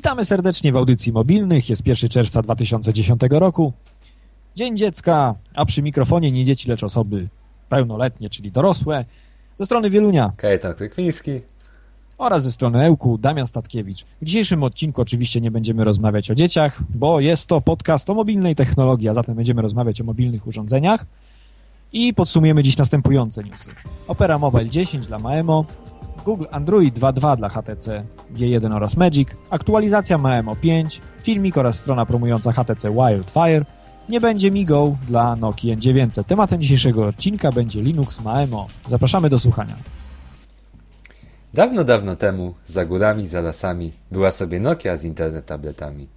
Witamy serdecznie w audycji mobilnych. Jest 1 czerwca 2010 roku. Dzień dziecka, a przy mikrofonie nie dzieci, lecz osoby pełnoletnie, czyli dorosłe. Ze strony Wielunia Kajetan Krykwiński. oraz ze strony Ełku Damian Statkiewicz. W dzisiejszym odcinku oczywiście nie będziemy rozmawiać o dzieciach, bo jest to podcast o mobilnej technologii, a zatem będziemy rozmawiać o mobilnych urządzeniach. I podsumujemy dziś następujące newsy. Opera Mobile 10 dla Maemo, Google Android 2.2 dla HTC G1 oraz Magic, aktualizacja Maemo 5, filmik oraz strona promująca HTC Wildfire, nie będzie MiGo dla Nokia N900. Tematem dzisiejszego odcinka będzie Linux Maemo. Zapraszamy do słuchania. Dawno, dawno temu, za górami, za lasami, była sobie Nokia z internet tabletami.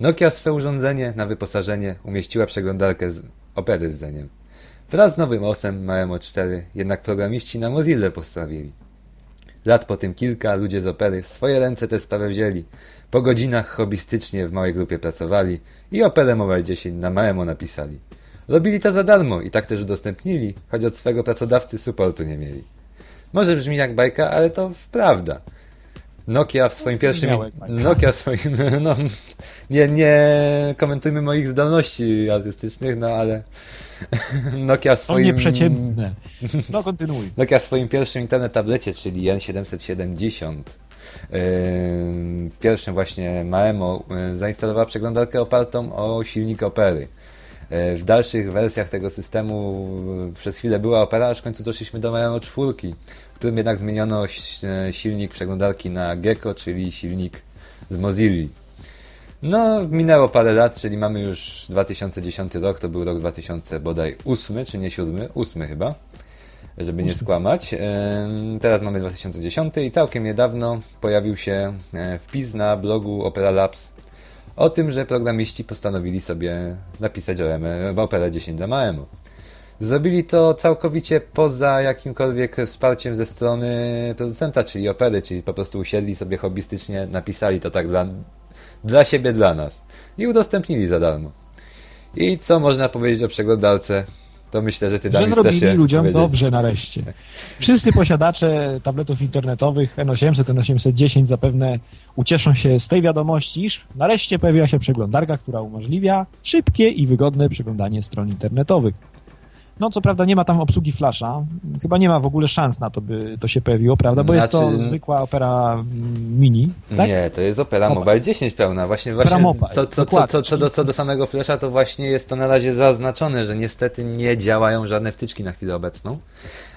Nokia swe urządzenie na wyposażenie umieściła przeglądarkę z opery rdzeniem. Wraz z nowym osem Maemo 4 jednak programiści na Mozilla postawili. Lat po tym kilka ludzie z opery w swoje ręce tę sprawę wzięli. Po godzinach hobbystycznie w małej grupie pracowali i operę Mobile 10 na Maemo napisali. Robili to za darmo i tak też udostępnili, choć od swego pracodawcy supportu nie mieli. Może brzmi jak bajka, ale to prawda. Nokia w swoim pierwszym. Nokia w swoim. No, nie, nie komentujmy moich zdolności artystycznych, no ale. Nokia w swoim. nieprzeciętne. No kontynuuj. Nokia w swoim pierwszym internet tablecie, czyli N770, yy, w pierwszym właśnie Maemo yy, zainstalowała przeglądarkę opartą o silnik Opery. Yy, W dalszych wersjach tego systemu yy, przez chwilę była Opera, aż w końcu doszliśmy do Maemo 4, w którym jednak zmieniono yy, silnik przeglądarki na Gecko, czyli silnik z Mozilla. No, minęło parę lat, czyli mamy już 2010 rok, to był rok 2000 bodaj 8, czy nie 7, 8 chyba żeby nie skłamać. Teraz mamy 2010 i całkiem niedawno pojawił się e, wpis na blogu Opera Labs o tym, że programiści postanowili sobie napisać o M- Opera 10 dla Maemo. Zrobili to całkowicie poza jakimkolwiek wsparciem ze strony producenta, czyli Opery, czyli po prostu usiedli sobie hobbystycznie, napisali to tak dla, dla siebie, dla nas i udostępnili za darmo. I co można powiedzieć o przeglądarce? To myślę, że ty Że Dawid chcesz zrobili ludziom powiedzieć. dobrze nareszcie. Wszyscy posiadacze tabletów internetowych N800, N810 zapewne ucieszą się z tej wiadomości, iż nareszcie pojawiła się przeglądarka, która umożliwia szybkie i wygodne przeglądanie stron internetowych. No, co prawda nie ma tam obsługi flasha. Chyba nie ma w ogóle szans na to, by to się pojawiło, prawda? Bo jest to Znaczy- zwykła opera mm, mini, tak? Nie, to jest Opera Opera. Mobile 10 pełna. Właśnie, właśnie Mobile, co, co, co, co, co, do, co do samego Flasha, to właśnie jest to na razie zaznaczone, że niestety nie działają żadne wtyczki na chwilę obecną.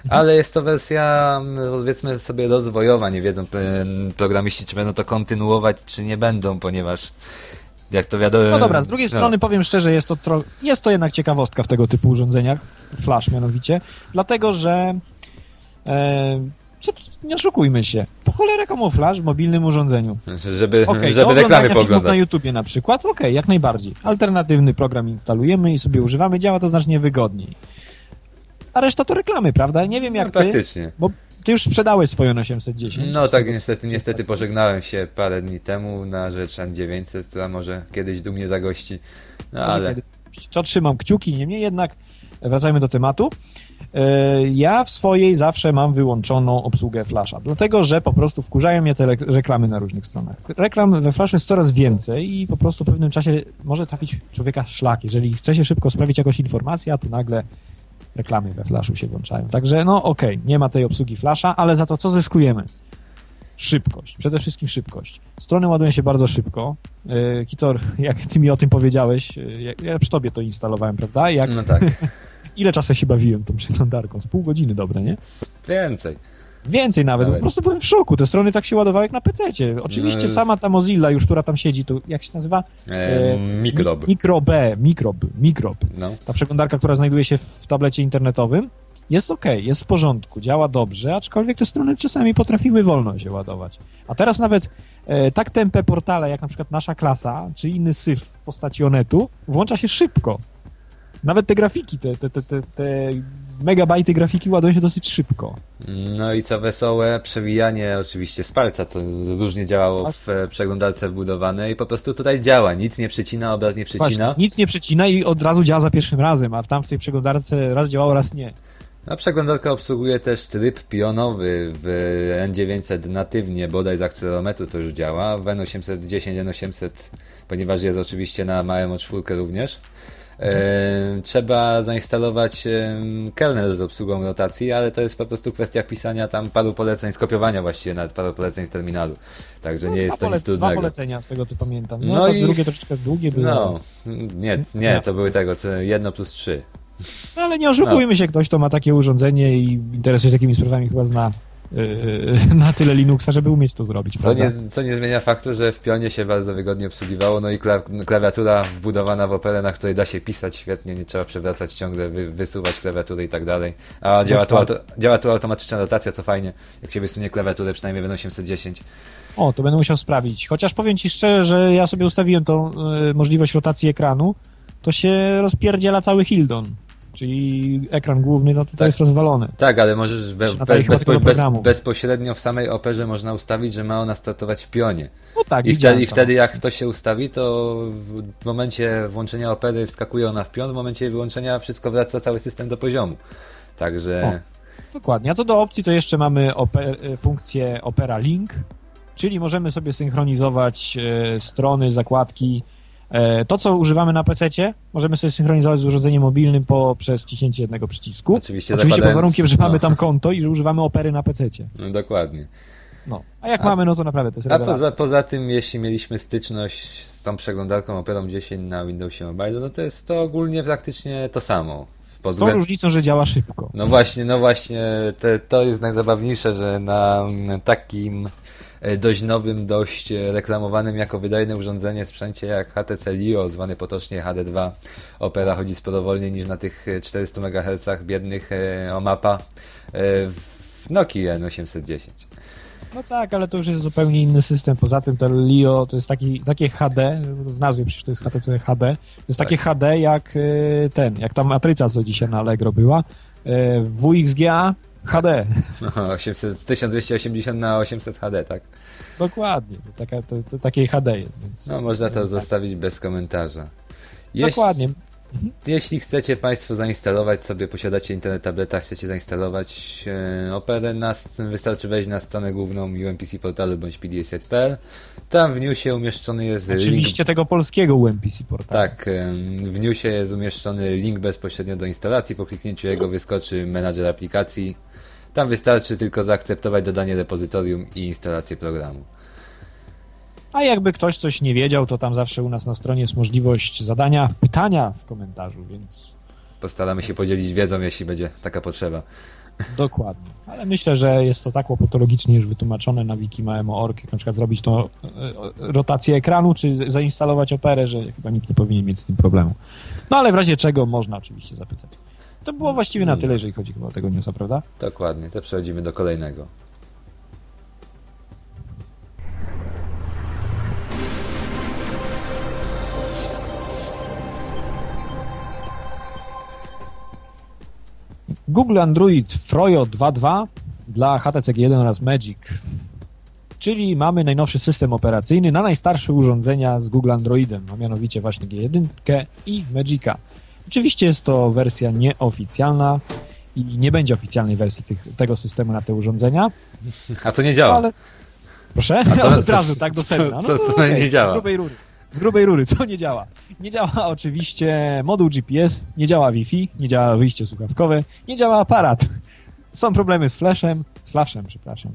Ale jest to wersja, mm, powiedzmy sobie, rozwojowa. Nie wiedzą e, programiści, czy będą to kontynuować, czy nie będą, ponieważ jak to wiadomo... No dobra, z drugiej no. strony powiem szczerze, jest to, tro... jest to jednak ciekawostka w tego typu urządzeniach, flash mianowicie, dlatego że e, nie oszukujmy się, po cholerę komu flash w mobilnym urządzeniu? Żeby, do żeby reklamy filmów na. YouTubie na przykład, okej, jak najbardziej. Alternatywny program instalujemy i sobie używamy, działa to znacznie wygodniej. A reszta to reklamy, prawda? Nie wiem jak No, ty, praktycznie. bo ty już sprzedałeś swoją 810. No tak, niestety, niestety pożegnałem się parę dni temu na rzecz N900, która może kiedyś dumnie zagości. No ale... trzymam kciuki, niemniej jednak wracajmy do tematu. E, Ja w swojej zawsze mam wyłączoną obsługę Flasha, dlatego że po prostu wkurzają mnie te re- reklamy na różnych stronach. Reklam we Flashu jest coraz więcej i po prostu w pewnym czasie może trafić człowieka szlak. Jeżeli chce się szybko sprawić jakąś informację, a tu nagle reklamy we Flashu się włączają. Także no okej, nie ma tej obsługi Flasha, ale za to co zyskujemy? Szybkość, przede wszystkim szybkość. Strony ładują się bardzo szybko. E, Kitor, jak ty mi o tym powiedziałeś, e, ja- przy tobie to instalowałem, prawda? Jak, No tak, Ile czasu się bawiłem tą przeglądarką? Z pół godziny, dobre, nie? więcej. Więcej nawet, Nawet. po prostu byłem w szoku. Te strony tak się ładowały jak na PC-cie. Oczywiście No, sama ta Mozilla już, która tam siedzi, to jak się nazywa? E, mikrob. Mi- Mikro B, mikrob, mikrob. No. Ta przeglądarka, która znajduje się w tablecie internetowym, jest ok, jest w porządku, działa dobrze, aczkolwiek te strony czasami potrafiły wolno się ładować. A teraz nawet e, tak tępe portale, jak na przykład nasza klasa, czy inny syf w postaci Onetu, włącza się szybko. Nawet te grafiki, te, te, te, te megabajty grafiki ładują się dosyć szybko. no i co wesołe, przewijanie oczywiście z palca, co różnie działało w e, przeglądarce wbudowanej. Po prostu tutaj działa, nic nie przycina, obraz nie przycina. Właśnie, nic nie przecina i od razu działa za pierwszym razem, a tam w tej przeglądarce raz działało, raz nie. A przeglądarka obsługuje też tryb pionowy w N900 natywnie, bodaj z akcelerometru to już działa, w N810, N800, ponieważ jest oczywiście na małym 4 również. Trzeba zainstalować kernel z obsługą rotacji, ale to jest po prostu kwestia wpisania tam paru poleceń, skopiowania właściwie nawet paru poleceń w terminalu. Także No, nie jest to nic trudnego. Dwa polecenia z tego co pamiętam. No, No to i drugie troszeczkę długie było. No, nie, nie, to były tego, co jedno plus trzy. No, ale nie oszukujmy się, ktoś, kto ma takie urządzenie i interesuje się takimi sprawami, chyba zna na tyle Linuxa, żeby umieć to zrobić. Co nie, co nie zmienia faktu, że w pionie się bardzo wygodnie obsługiwało, no i kla- klawiatura wbudowana w Operę, na której da się pisać świetnie, nie trzeba przewracać ciągle, wy, wysuwać klawiatury i tak dalej. A działa tu, auto, działa tu automatyczna rotacja, co fajnie, jak się wysunie klawiaturę, przynajmniej w 810. O, to będę musiał sprawdzić. Chociaż powiem ci szczerze, że ja sobie ustawiłem tą y, możliwość rotacji ekranu, to się rozpierdziela cały Hildon. Czyli ekran główny, no to, to Tak. jest rozwalony. Tak, ale możesz we, we, bezpo, bez, bezpośrednio w samej Operze można ustawić, że ma ona startować w pionie. No tak, I wtedy, I to. wtedy jak to się ustawi, to w, w momencie włączenia opery wskakuje ona w pion, w momencie wyłączenia wszystko wraca cały system do poziomu. Także Dokładnie. A co do opcji, to jeszcze mamy ope- y, funkcję Opera Link, czyli możemy sobie synchronizować e, strony, zakładki. E, to, co używamy na PC, możemy sobie synchronizować z urządzeniem mobilnym poprzez wciśnięcie jednego przycisku. Oczywiście Oczywiście pod warunkiem, że no. mamy tam konto i że używamy Opery na PC. no, dokładnie. No. A jak A- mamy, no to naprawdę to jest A rewelacja. poza, poza tym, jeśli mieliśmy styczność z tą przeglądarką Operą 10 na Windowsie Mobile, no to jest to ogólnie praktycznie to samo. W Z tą różnicą, że działa szybko. No właśnie, no właśnie, te, to jest najzabawniejsze, że na takim dość nowym, dość e, reklamowanym jako wydajne urządzenie sprzęcie jak HTC Lio, zwany potocznie HD2, Opera chodzi sporo wolniej niż na tych e, 400 MHz biednych e, OMAPA e, w Nokii N810. No tak, ale to już jest zupełnie inny system. Poza tym to Lio to jest taki, takie HD, w nazwie przecież to jest HTC HD, to jest Tak. takie HD jak e, ten, jak ta matryca, co dzisiaj na Allegro była, e, WXGA HD. 800, 1280 na 800 HD, tak? Dokładnie, taka, to, to takie HD jest, więc... No można to tak. zostawić bez komentarza. Jeśli- Dokładnie. Jeśli chcecie Państwo zainstalować sobie, posiadacie internet tableta, chcecie zainstalować e, Operę, na, wystarczy wejść na stronę główną UMPC portalu bądź pdset.pl. Tam w newsie umieszczony jest link. Oczywiście tego polskiego UMPC portalu. Tak, w newsie jest umieszczony link bezpośrednio do instalacji. Po kliknięciu jego wyskoczy menadżer aplikacji. Tam wystarczy tylko zaakceptować dodanie repozytorium i instalację programu. A jakby ktoś coś nie wiedział, to tam zawsze u nas na stronie jest możliwość zadania pytania w komentarzu, więc Postaramy się podzielić wiedzą, jeśli będzie taka potrzeba. Dokładnie. Ale myślę, że jest to tak łopatologicznie już wytłumaczone na wikimamo.org, jak na przykład zrobić to e, e, rotację ekranu, czy zainstalować operę, że chyba nikt nie powinien mieć z tym problemu. No ale w razie czego można oczywiście zapytać. To było właściwie na tyle, jeżeli chodzi o tego newsa, prawda? Dokładnie, to przechodzimy do kolejnego. Google Android Froyo 2.2 dla HTC G1 oraz Magic. Czyli mamy najnowszy system operacyjny na najstarsze urządzenia z Google Androidem, a mianowicie właśnie G1 i Magica. Oczywiście jest to wersja nieoficjalna i nie będzie oficjalnej wersji tych, tego systemu na te urządzenia, A co nie działa? ale... Proszę? A co- Od razu, tak do co- sedna. No co- to co okej, nie działa? Z grubej rury. Z grubej rury, co nie działa? Nie działa oczywiście moduł GPS, nie działa Wi-Fi, nie działa wyjście słuchawkowe, nie działa aparat. Są problemy z flashem, z flashem, przepraszam.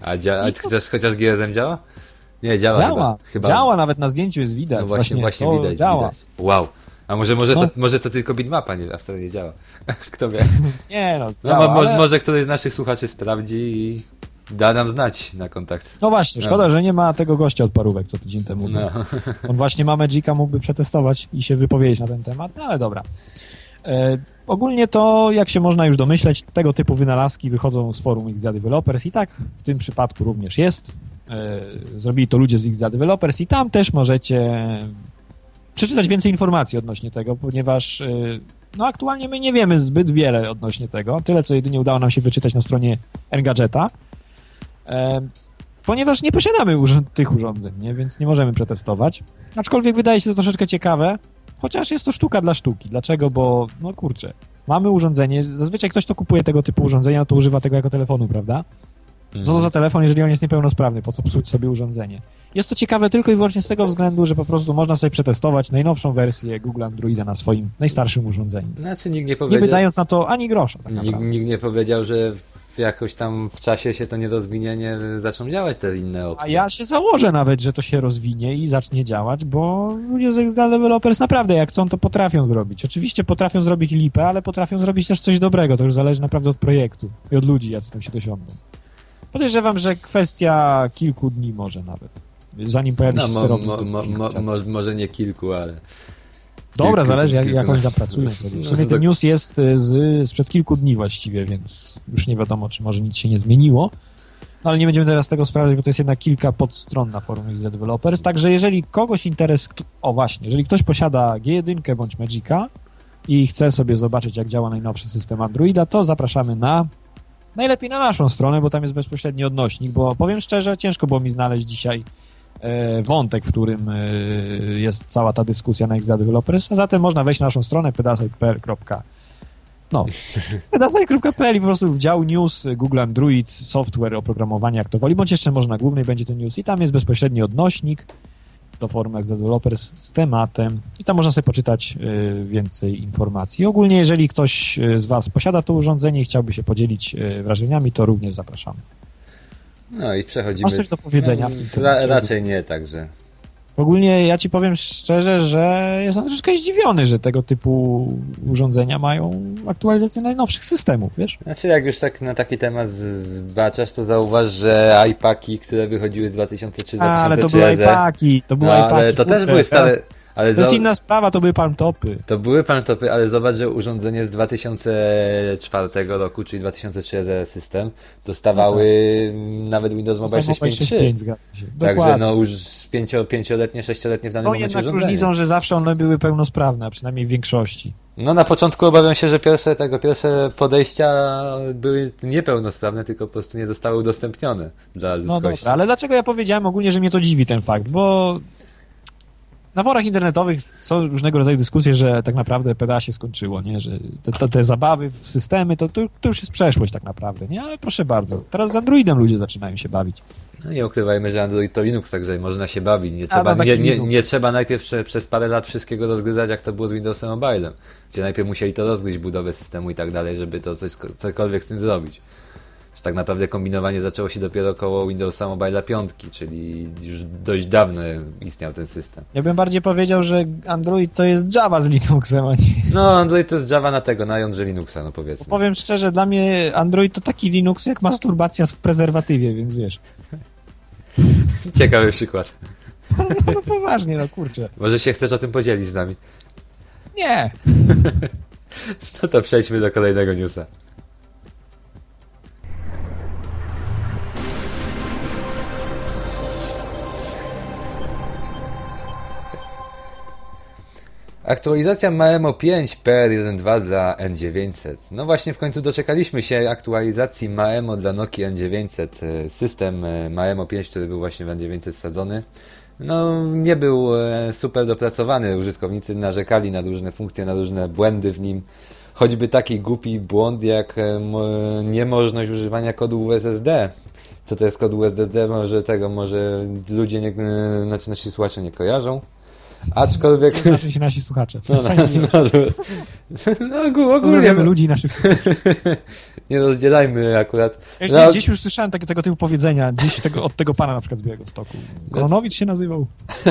A, dzia- a chociaż, chociaż GSM działa? Nie, działa, Działa, chyba. chyba. działa, nawet na zdjęciu jest widać. No właśnie, właśnie, to widać, działa. widać. Wow. A może, może, No. to, może to tylko bitmapa, nie, a wcale nie działa. Kto wie. Nie no, No, działa, mo, mo, ale... Może któryś z naszych słuchaczy sprawdzi i da nam znać na kontakt. No właśnie, szkoda, No. że nie ma tego gościa od parówek, co tydzień temu. No. On właśnie ma Magica, mógłby przetestować i się wypowiedzieć na ten temat, no ale dobra. E, ogólnie to, jak się można już domyśleć, tego typu wynalazki wychodzą z forum XDA Developers i tak w tym przypadku również jest. E, zrobili to ludzie z XDA Developers i tam też możecie przeczytać więcej informacji odnośnie tego, ponieważ e, no aktualnie my nie wiemy zbyt wiele odnośnie tego, tyle co jedynie udało nam się wyczytać na stronie Engadgeta. E, ponieważ nie posiadamy tych urządzeń, nie? więc nie możemy przetestować. Aczkolwiek wydaje się to troszeczkę ciekawe, chociaż jest to sztuka dla sztuki. Dlaczego? Bo, no kurczę, mamy urządzenie, zazwyczaj ktoś, kto kupuje tego typu urządzenia, to używa tego jako telefonu, prawda? Co to za telefon, jeżeli on jest niepełnosprawny? Po co psuć sobie urządzenie? Jest to ciekawe tylko i wyłącznie z tego względu, że po prostu można sobie przetestować najnowszą wersję Google Androida na swoim najstarszym urządzeniu. Znaczy nikt nie Nie powiedział... wydając na to ani grosza. Tak Nikt, nikt nie powiedział, że w jakoś tam w czasie się to nie rozwinie, nie zaczną działać te inne opcje. A ja się założę nawet, że to się rozwinie i zacznie działać, bo ludzie z XDA Developers naprawdę jak chcą, to potrafią zrobić. Oczywiście potrafią zrobić lipę, ale potrafią zrobić też coś dobrego. To już zależy naprawdę od projektu i od ludzi, jacy tam się dosiądą. Podejrzewam, że kwestia kilku dni może nawet. Zanim pojawi No, się mo, sterownik. mo, mo, kilku mo, mo, może nie kilku, ale... Dobra, kilku- zależy jak, jak oni zapracują. No, W sumie to- ten news jest y, z, sprzed kilku dni właściwie, więc już nie wiadomo, czy może nic się nie zmieniło. No, ale nie będziemy teraz tego sprawdzać, bo to jest jednak kilka podstron na forum XZ Developers. Także jeżeli kogoś interes... O właśnie, jeżeli ktoś posiada G1 bądź Magica i chce sobie zobaczyć, jak działa najnowszy system Androida, to zapraszamy na... Najlepiej na naszą stronę, bo tam jest bezpośredni odnośnik, bo powiem szczerze, ciężko było mi znaleźć dzisiaj e, wątek, w którym e, jest cała ta dyskusja na XDA Developers, a zatem można wejść na naszą stronę pedasite.pl. No, pedasite.pl i po prostu w dział news Google Android, software, oprogramowanie, jak to woli, bądź jeszcze może na głównej będzie ten news i tam jest bezpośredni odnośnik do forum XDA Developers z tematem i tam można sobie poczytać e, więcej informacji. Ogólnie, jeżeli ktoś e, z Was posiada to urządzenie i chciałby się podzielić e, wrażeniami, to również zapraszamy. No i przechodzimy... Masz coś do powiedzenia w tym Ra, raczej nie, także... Ogólnie ja ci powiem szczerze, że jestem troszeczkę zdziwiony, że tego typu urządzenia mają aktualizację najnowszych systemów, wiesz? Znaczy, jak już tak na taki temat zbaczasz, to zauważ, że iPaki, które wychodziły z 2003 A, ale to były 2003 iPaki, to były no, iPaki. ale to też były stare... teraz- Ale To jest za- inna sprawa, to były palmtopy. To były palmtopy, ale zobacz, że urządzenie z 2004 roku, czyli 2003 system, dostawały nawet Windows Mobile Są 6.5.3. zgadza się. Także no już pięcio, pięcioletnie, sześcioletnie w danym Są momencie urządzenie. różnicą, że zawsze one były pełnosprawne, a przynajmniej w większości. No na początku obawiam się, że pierwsze tego pierwsze podejścia były niepełnosprawne, tylko po prostu nie zostały udostępnione dla No ludzkości. dobra, ale dlaczego ja powiedziałem ogólnie, że mnie to dziwi ten fakt? Bo na forach internetowych są różnego rodzaju dyskusje, że tak naprawdę PDA się skończyło, nie? Że te, te, te zabawy w systemy, to, to, to już jest przeszłość tak naprawdę, nie? Ale proszę bardzo, teraz z Androidem ludzie zaczynają się bawić. No nie ukrywajmy, że Android to Linux, także można się bawić. Nie trzeba, no, nie, nie, nie trzeba najpierw prze, przez parę lat wszystkiego rozgryzać, jak to było z Windowsem Mobilem, gdzie najpierw musieli to rozgryźć, budowę systemu i tak dalej, żeby to coś, cokolwiek z tym zrobić. Że tak naprawdę kombinowanie zaczęło się dopiero koło Windowsa Mobile 5, czyli już dość dawno istniał ten system. Ja bym bardziej powiedział, że Android to jest Java z Linuxem, a nie... No, Android to jest Java na tego, na jądrze Linuxa, no Bo powiedzmy. powiem szczerze, dla mnie Android to taki Linux jak masturbacja w prezerwatywie, więc wiesz. Ciekawy przykład. No poważnie, no kurczę. Może się chcesz o tym podzielić z nami? Nie. No to przejdźmy do kolejnego newsa. Aktualizacja Maemo 5 PR1.2 dla N900. No właśnie w końcu doczekaliśmy się aktualizacji Maemo dla Nokia N900. E, System e, Maemo 5, który był właśnie w N900 wsadzony, no nie był e, super dopracowany. Użytkownicy narzekali na różne funkcje, na różne błędy w nim. Choćby taki głupi błąd jak mo- niemożność używania kodu USSD. Co to jest kod USSD? Może tego, może ludzie, nie, znaczy nasi słuchacze nie kojarzą. Aczkolwiek... Znaczy się nasi słuchacze. No, no, no, no, no ogólnie ludzi naszych. nie rozdzielajmy akurat. Ja No, gdzieś, już słyszałem takie, tego typu powiedzenia, gdzieś tego, od tego pana na przykład z Białego Stoku. Kononowicz się nazywał.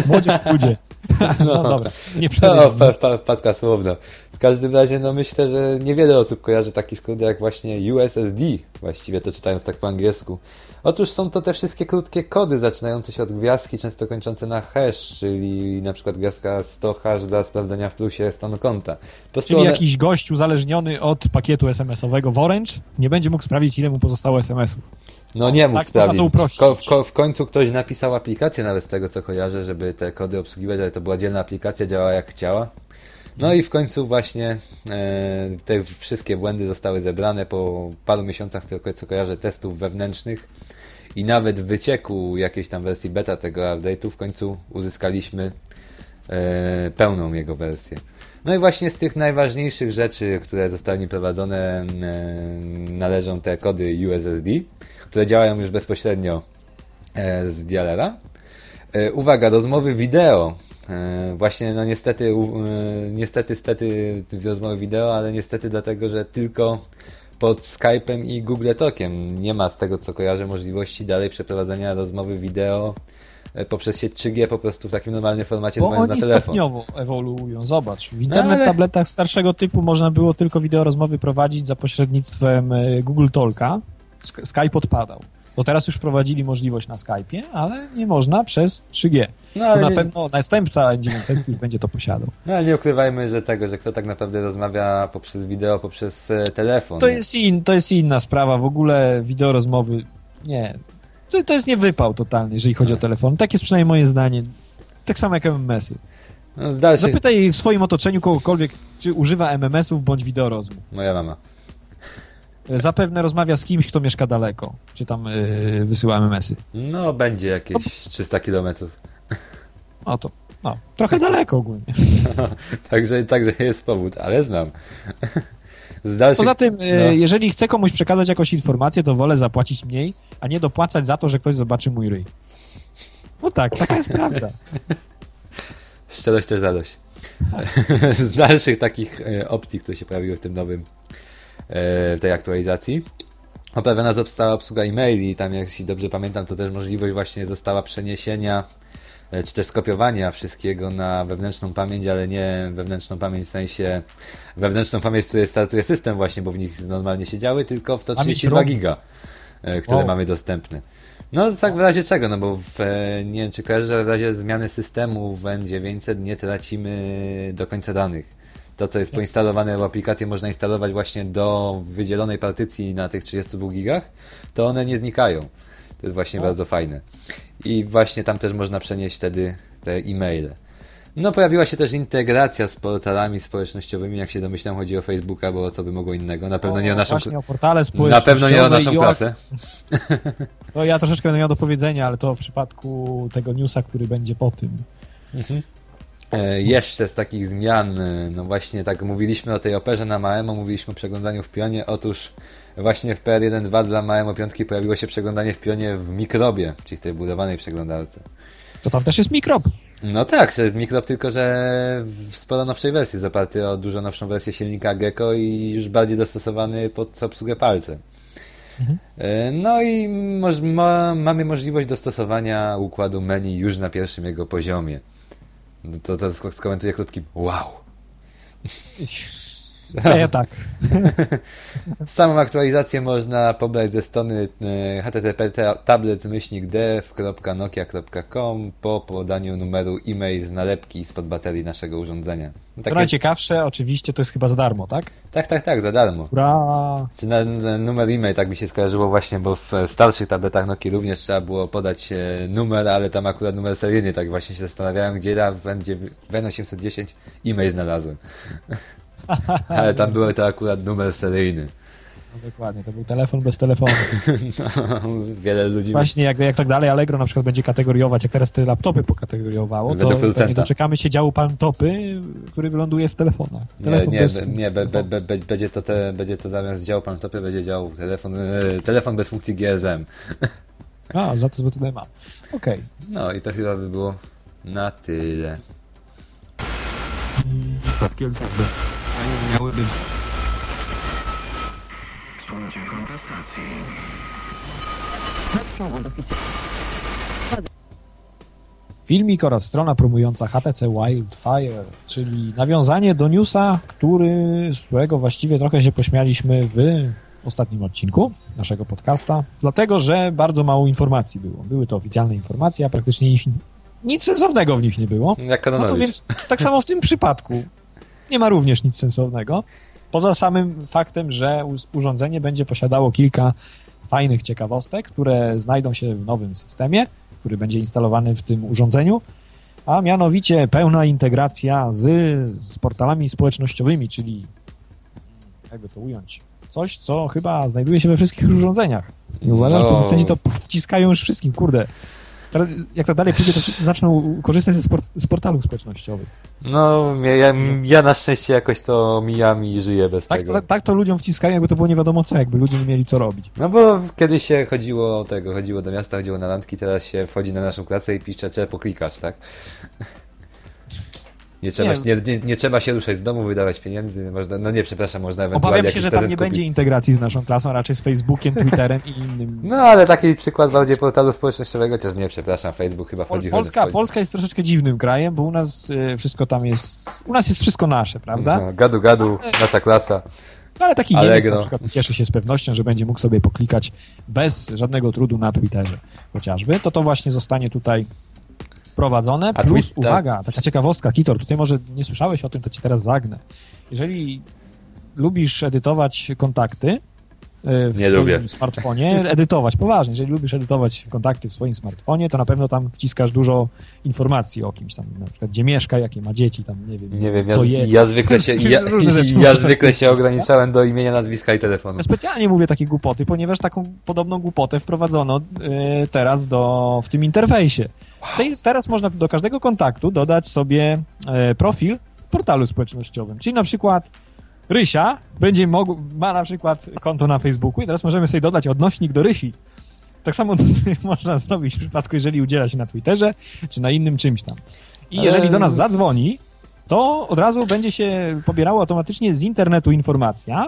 Młodzież w ludzie. No dobra, nie No, pa, pa, wpadka słowna. W każdym razie, no myślę, że niewiele osób kojarzy taki skrót jak właśnie USSD, właściwie to czytając tak po angielsku. Otóż są to te wszystkie krótkie kody zaczynające się od gwiazdki, często kończące na hash, czyli na przykład gwiazdka 100 hash dla sprawdzenia w plusie stanu konta. Czyli one- jakiś gość uzależniony od pakietu SMS-owego w Orange nie będzie mógł sprawdzić, ile mu pozostało SMS-ów. No nie mógł tak sprawdzić. W, ko- w, ko- w końcu ktoś napisał aplikację nawet z tego co kojarzę, żeby te kody obsługiwać, ale to była dzielna aplikacja, działała jak chciała. No i w końcu właśnie e, te wszystkie błędy zostały zebrane po paru miesiącach, z tego co kojarzę, testów wewnętrznych i nawet wycieku jakiejś tam wersji beta tego update'u w końcu uzyskaliśmy e, pełną jego wersję. No i właśnie z tych najważniejszych rzeczy, które zostały prowadzone, należą te kody USSD, które działają już bezpośrednio z dialera. Uwaga, rozmowy wideo E, właśnie, no niestety, e, niestety, stety rozmowy wideo, ale niestety dlatego, że tylko pod Skype'em i Google Talkiem nie ma z tego co kojarzę możliwości dalej przeprowadzenia rozmowy wideo e, poprzez sieć 3G po prostu w takim normalnym formacie Bo na telefon. stopniowo ewoluują. Zobacz, w internet no, ale... tabletach starszego typu można było tylko wideo rozmowy prowadzić za pośrednictwem Google Talka. Skype odpadał. Bo teraz już prowadzili możliwość na Skype'ie, ale nie można przez 3G. No, ale to na nie... pewno następca 900 już będzie to posiadał. No ale nie ukrywajmy, że tego, że kto tak naprawdę rozmawia poprzez wideo, poprzez e, telefon. To jest, in, to jest inna sprawa. W ogóle wideo rozmowy nie. To, to jest nie wypał totalny, jeżeli chodzi o telefon. Tak jest przynajmniej moje zdanie. Tak samo jak MMS-y. No, Zapytaj w swoim otoczeniu kogokolwiek, czy używa MMS-ów bądź wideo rozmów. Moja mama. Zapewne rozmawia z kimś, kto mieszka daleko, czy tam yy, wysyła MMS-y. No, będzie jakieś 300 kilometrów. O to, no, trochę daleko ogólnie. No, także, także jest powód, ale znam. Dalszych... Poza tym, y, no. jeżeli chcę komuś przekazać jakąś informację, to wolę zapłacić mniej, a nie dopłacać za to, że ktoś zobaczy mój ryj. No tak, taka jest prawda. Szczerość też radość. Z dalszych takich y, opcji, które się pojawiły w tym nowym w tej aktualizacji. Poprawiona została obsługa e-maili, tam jeśli dobrze pamiętam, to też możliwość właśnie została przeniesienia e, czy też skopiowania wszystkiego na wewnętrzną pamięć, ale nie wewnętrzną pamięć w sensie wewnętrzną pamięć, z której startuje system właśnie, bo w nich normalnie siedziały, tylko w to 32 giga, e, które wow. mamy dostępne. No tak w razie czego, no bo w, nie wiem czy kojarzę, że w razie zmiany systemu w N900 nie tracimy do końca danych to, co jest poinstalowane w aplikacji, można instalować właśnie do wydzielonej partycji na tych 32 gigach, to one nie znikają. To jest właśnie bardzo fajne. I właśnie tam też można przenieść wtedy te e-maile. No, pojawiła się też integracja z portalami społecznościowymi, jak się domyślam, chodzi o Facebooka, bo o co by mogło innego. Na pewno o, nie o naszą właśnie o portale Na pewno nie o naszą klasę. No ja troszeczkę będę miał do powiedzenia, ale to w przypadku tego newsa, który będzie po tym. Mhm. E, jeszcze z takich zmian, e, no właśnie tak mówiliśmy o tej operze na Maemo, mówiliśmy o przeglądaniu w pionie. Otóż właśnie w PR1.2 dla Maemo 5 pojawiło się przeglądanie w pionie w mikrobie, czyli w tej budowanej przeglądarce. To tam też jest mikrob. No tak, to jest mikrob, tylko że w sporo nowszej wersji, zaparty o dużo nowszą wersję silnika Gecko i już bardziej dostosowany pod obsługę palce. Mhm. E, no i moż, ma, mamy możliwość dostosowania układu menu już na pierwszym jego poziomie. To, to skomentuję krótkim wow. A ja tak. Samą aktualizację można pobrać ze strony e, http tablet-dev.nokia.com po podaniu numeru e-mail z nalepki spod baterii naszego urządzenia. No, takie... Najciekawsze, oczywiście to jest chyba za darmo, tak? Tak, tak, tak, za darmo. Ura! Czy na, na numer e-mail tak mi się skojarzyło właśnie, bo w starszych tabletach Nokia również trzeba było podać e, numer, ale tam akurat numer seryjny, tak właśnie się zastanawiałem, gdzie ja w N810 e-mail znalazłem. Ale tam był to akurat numer seryjny. No dokładnie, to był telefon bez telefonu. No, wiele ludzi... Właśnie, jak, jak tak dalej Allegro na przykład będzie kategoriować, jak teraz te laptopy pokategoriowało, to nie doczekamy się działu palmtopy, który wyląduje w telefonach. Telefon nie, nie, nie be, be, be, będzie, to te, będzie to zamiast działu palmtopy, będzie dział telefon, e, telefon bez funkcji GSM. A, za to tutaj mam. Okej. Okay. No i to chyba by było na tyle. Tak, miałyby... Filmik oraz strona promująca HTC Wildfire, czyli nawiązanie do newsa, który, z którego właściwie trochę się pośmialiśmy w ostatnim odcinku naszego podcasta, dlatego, że bardzo mało informacji było. Były to oficjalne informacje, a praktycznie ich, nic sensownego w nich nie było. Jak no to więc tak samo w tym przypadku nie ma również nic sensownego. Poza samym faktem, że urządzenie będzie posiadało kilka fajnych ciekawostek, które znajdą się w nowym systemie, który będzie instalowany w tym urządzeniu, a mianowicie pełna integracja z, z portalami społecznościowymi, czyli jakby to ująć, coś, co chyba znajduje się we wszystkich urządzeniach. I uważam, no. że producenci to wciskają już wszystkim, kurde. Jak to dalej pójdzie, to zaczną korzystać ze sport, z portalów społecznościowych. No, ja, ja na szczęście jakoś to mijam i żyję bez Tak, tego. to, tak to ludziom wciskają, jakby to było nie wiadomo co, jakby ludzie nie mieli co robić. No bo kiedyś się chodziło tego, chodziło do miasta, chodziło na randki, teraz się wchodzi na naszą klasę i pisze, czy poklikasz, tak? Nie trzeba, Nie. nie, nie, nie trzeba się ruszać z domu, wydawać pieniędzy, można, no nie, przepraszam, można ewentualnie Obawiam się, że tam nie kupić. będzie integracji z naszą klasą, raczej z Facebookiem, Twitterem i innym. No ale taki przykład bardziej portalu społecznościowego, chociaż nie, przepraszam, Facebook chyba wchodzi... Polska, wchodzi. Polska jest troszeczkę dziwnym krajem, bo u nas y, wszystko tam jest. U nas jest wszystko nasze, prawda? No, gadu, gadu, nasza klasa. No, ale taki Allegro. Niemiec na przykład cieszy się z pewnością, że będzie mógł sobie poklikać bez żadnego trudu na Twitterze chociażby. To to właśnie zostanie tutaj prowadzone. A Plus, tweet- uwaga, tak. taka ciekawostka, Kitor, tutaj może nie słyszałeś o tym, to ci teraz zagnę. Jeżeli lubisz edytować kontakty y, w Nie swoim lubię. smartfonie, edytować, poważnie, jeżeli lubisz edytować kontakty w swoim smartfonie, to na pewno tam wciskasz dużo informacji o kimś tam, na przykład gdzie mieszka, jakie ma dzieci, tam nie wiem, Nie wiem, ja, co je. ja zwykle się, ja, ja zwykle się ograniczałem do imienia, nazwiska i telefonu. Ja Specjalnie mówię takie głupoty, ponieważ taką podobną głupotę wprowadzono e, teraz do, w tym interfejsie. Tej, teraz można do każdego kontaktu dodać sobie e, profil w portalu społecznościowym. Czyli na przykład Rysia będzie mógł, ma na przykład konto na Facebooku i teraz możemy sobie dodać odnośnik do Rysi. Tak samo można zrobić w przypadku, jeżeli udziela się na Twitterze czy na innym czymś tam. I jeżeli do nas zadzwoni, to od razu będzie się pobierało automatycznie z internetu informacja,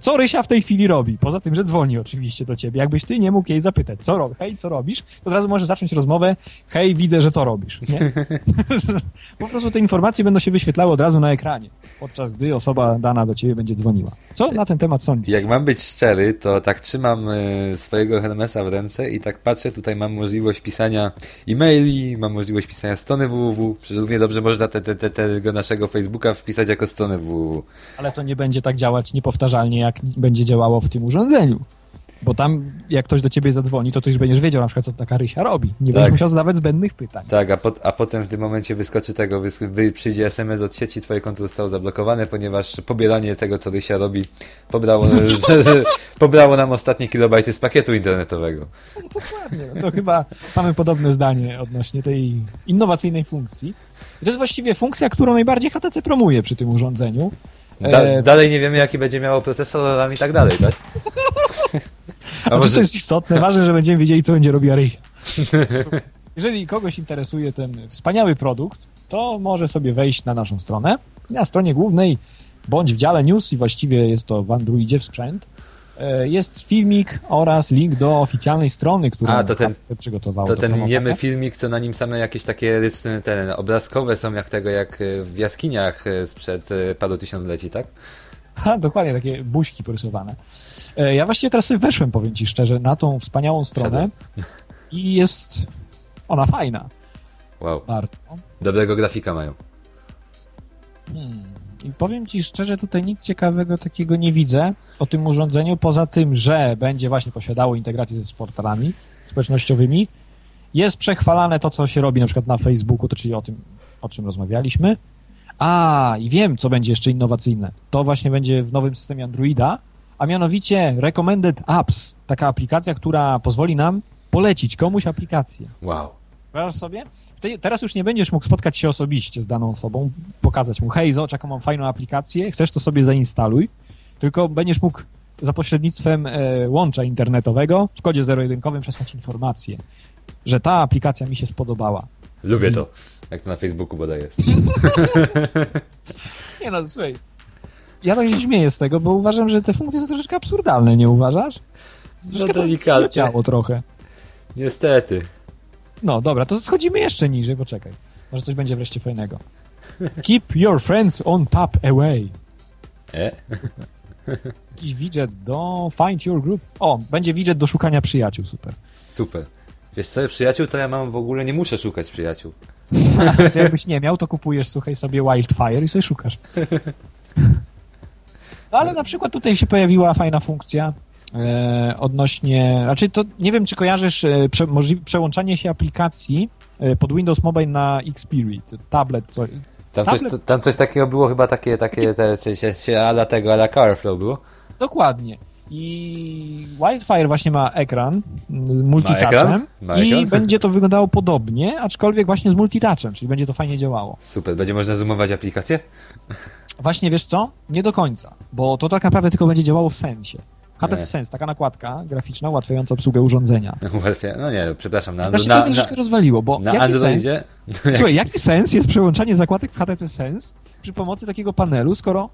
co Rysia w tej chwili robi. Poza tym, że dzwoni oczywiście do ciebie. Jakbyś ty nie mógł jej zapytać, co robi, hej, co robisz, to od razu możesz zacząć rozmowę, hej, widzę, że to robisz. Nie? po prostu te informacje będą się wyświetlały od razu na ekranie, podczas gdy osoba dana do ciebie będzie dzwoniła. Co na ten temat sądzisz? Jak mam być szczery, to tak trzymam y, swojego Hermesa w ręce i tak patrzę, tutaj mam możliwość pisania e-maili, mam możliwość pisania strony www, przecież równie dobrze można te, te, te, tego naszego Facebooka wpisać jako stronę www. Ale to nie będzie tak działać niepowtarzalnie, jak będzie działało w tym urządzeniu. Bo tam, jak ktoś do ciebie zadzwoni, to ty już będziesz wiedział na przykład, co taka Rysia robi. Nie Tak. będziesz musiał zadawać zbędnych pytań. Tak, a, pot, a potem w tym momencie wyskoczy tego, wy, przyjdzie SMS od sieci, twoje konto zostało zablokowane, ponieważ pobieranie tego, co Rysia robi, pobrało, pobrało nam ostatnie kilobajty z pakietu internetowego. Dokładnie. To chyba mamy podobne zdanie odnośnie tej innowacyjnej funkcji. I to jest właściwie funkcja, którą najbardziej HTC promuje przy tym urządzeniu. Da, E, dalej nie wiemy, jaki będzie miało procesor i tak dalej, tak? A to jest istotne, ważne, że będziemy wiedzieli, co będzie robiła Rysia. Jeżeli kogoś interesuje ten wspaniały produkt, to może sobie wejść na naszą stronę. Na stronie głównej, bądź w dziale news i właściwie jest to w Androidzie w sprzęt, jest filmik oraz link do oficjalnej strony, którą A, to ten- przygotowało. To ten niemy filmik, co na nim same jakieś takie rys- ten, obrazkowe są, jak tego, jak e, w jaskiniach e, sprzed e, paru tysiącleci, tak? Ha, dokładnie, takie buźki porysowane. E, Ja właściwie teraz sobie weszłem, powiem ci szczerze, na tą wspaniałą stronę i jest ona fajna Wow. bardzo. Dobrego grafika mają. Hmm. I powiem ci szczerze, tutaj nic ciekawego takiego nie widzę o tym urządzeniu, poza tym, że będzie właśnie posiadało integrację ze portalami społecznościowymi. Jest przechwalane to, co się robi na przykład na Facebooku, to czyli o tym, o czym rozmawialiśmy. A, i wiem, co będzie jeszcze innowacyjne. To właśnie będzie w nowym systemie Androida, a mianowicie Recommended Apps. Taka aplikacja, która pozwoli nam polecić komuś aplikację. Wow. Wyobraź sobie? Teraz już nie będziesz mógł spotkać się osobiście z daną osobą, pokazać mu, hej, zobacz, jaką mam fajną aplikację, chcesz to sobie zainstaluj, tylko będziesz mógł za pośrednictwem e, łącza internetowego w kodzie zero-jedynkowym przesłać informację, że ta aplikacja mi się spodobała. Lubię to. Jak to na Facebooku bodaj jest. Nie no, słuchaj, ja tak się śmieję z tego, bo uważam, że te funkcje są troszeczkę absurdalne, nie uważasz? No Troszeczkę to delikatnie. zleciało trochę. Niestety. No dobra, to schodzimy jeszcze niżej, poczekaj. Może coś będzie wreszcie fajnego. Keep your friends on tap away. E? Jakiś widget do find your group. O, będzie widget do szukania przyjaciół, super. Super. Wiesz co, przyjaciół to ja mam w ogóle, nie muszę szukać przyjaciół. To jakbyś nie miał, to kupujesz, słuchaj, sobie Wildfire i sobie szukasz. No ale na przykład tutaj się pojawiła fajna funkcja odnośnie, znaczy to nie wiem, czy kojarzysz e, prze, przełączanie się aplikacji e, pod Windows Mobile na Xperia, tablet, co, Tam coś, tam coś takiego było chyba takie, takie te, się, się ala tego, ala Carflow było. Dokładnie. I Wildfire właśnie ma ekran z multitouchem i ekran? będzie to wyglądało podobnie, aczkolwiek właśnie z multitouchem, czyli będzie to fajnie działało. Super, będzie można zoomować aplikację? Właśnie wiesz co? Nie do końca, bo to tak naprawdę tylko będzie działało w sensie. HTC. Sense, taka nakładka graficzna ułatwiająca obsługę urządzenia. Ułatwia- No nie, przepraszam, na, Znaczy, na, to mnie troszkę rozwaliło, bo na jaki sens, Androidzie? Słuchaj, jaki sens jest przełączanie zakładek w HTC Sense przy pomocy takiego panelu, skoro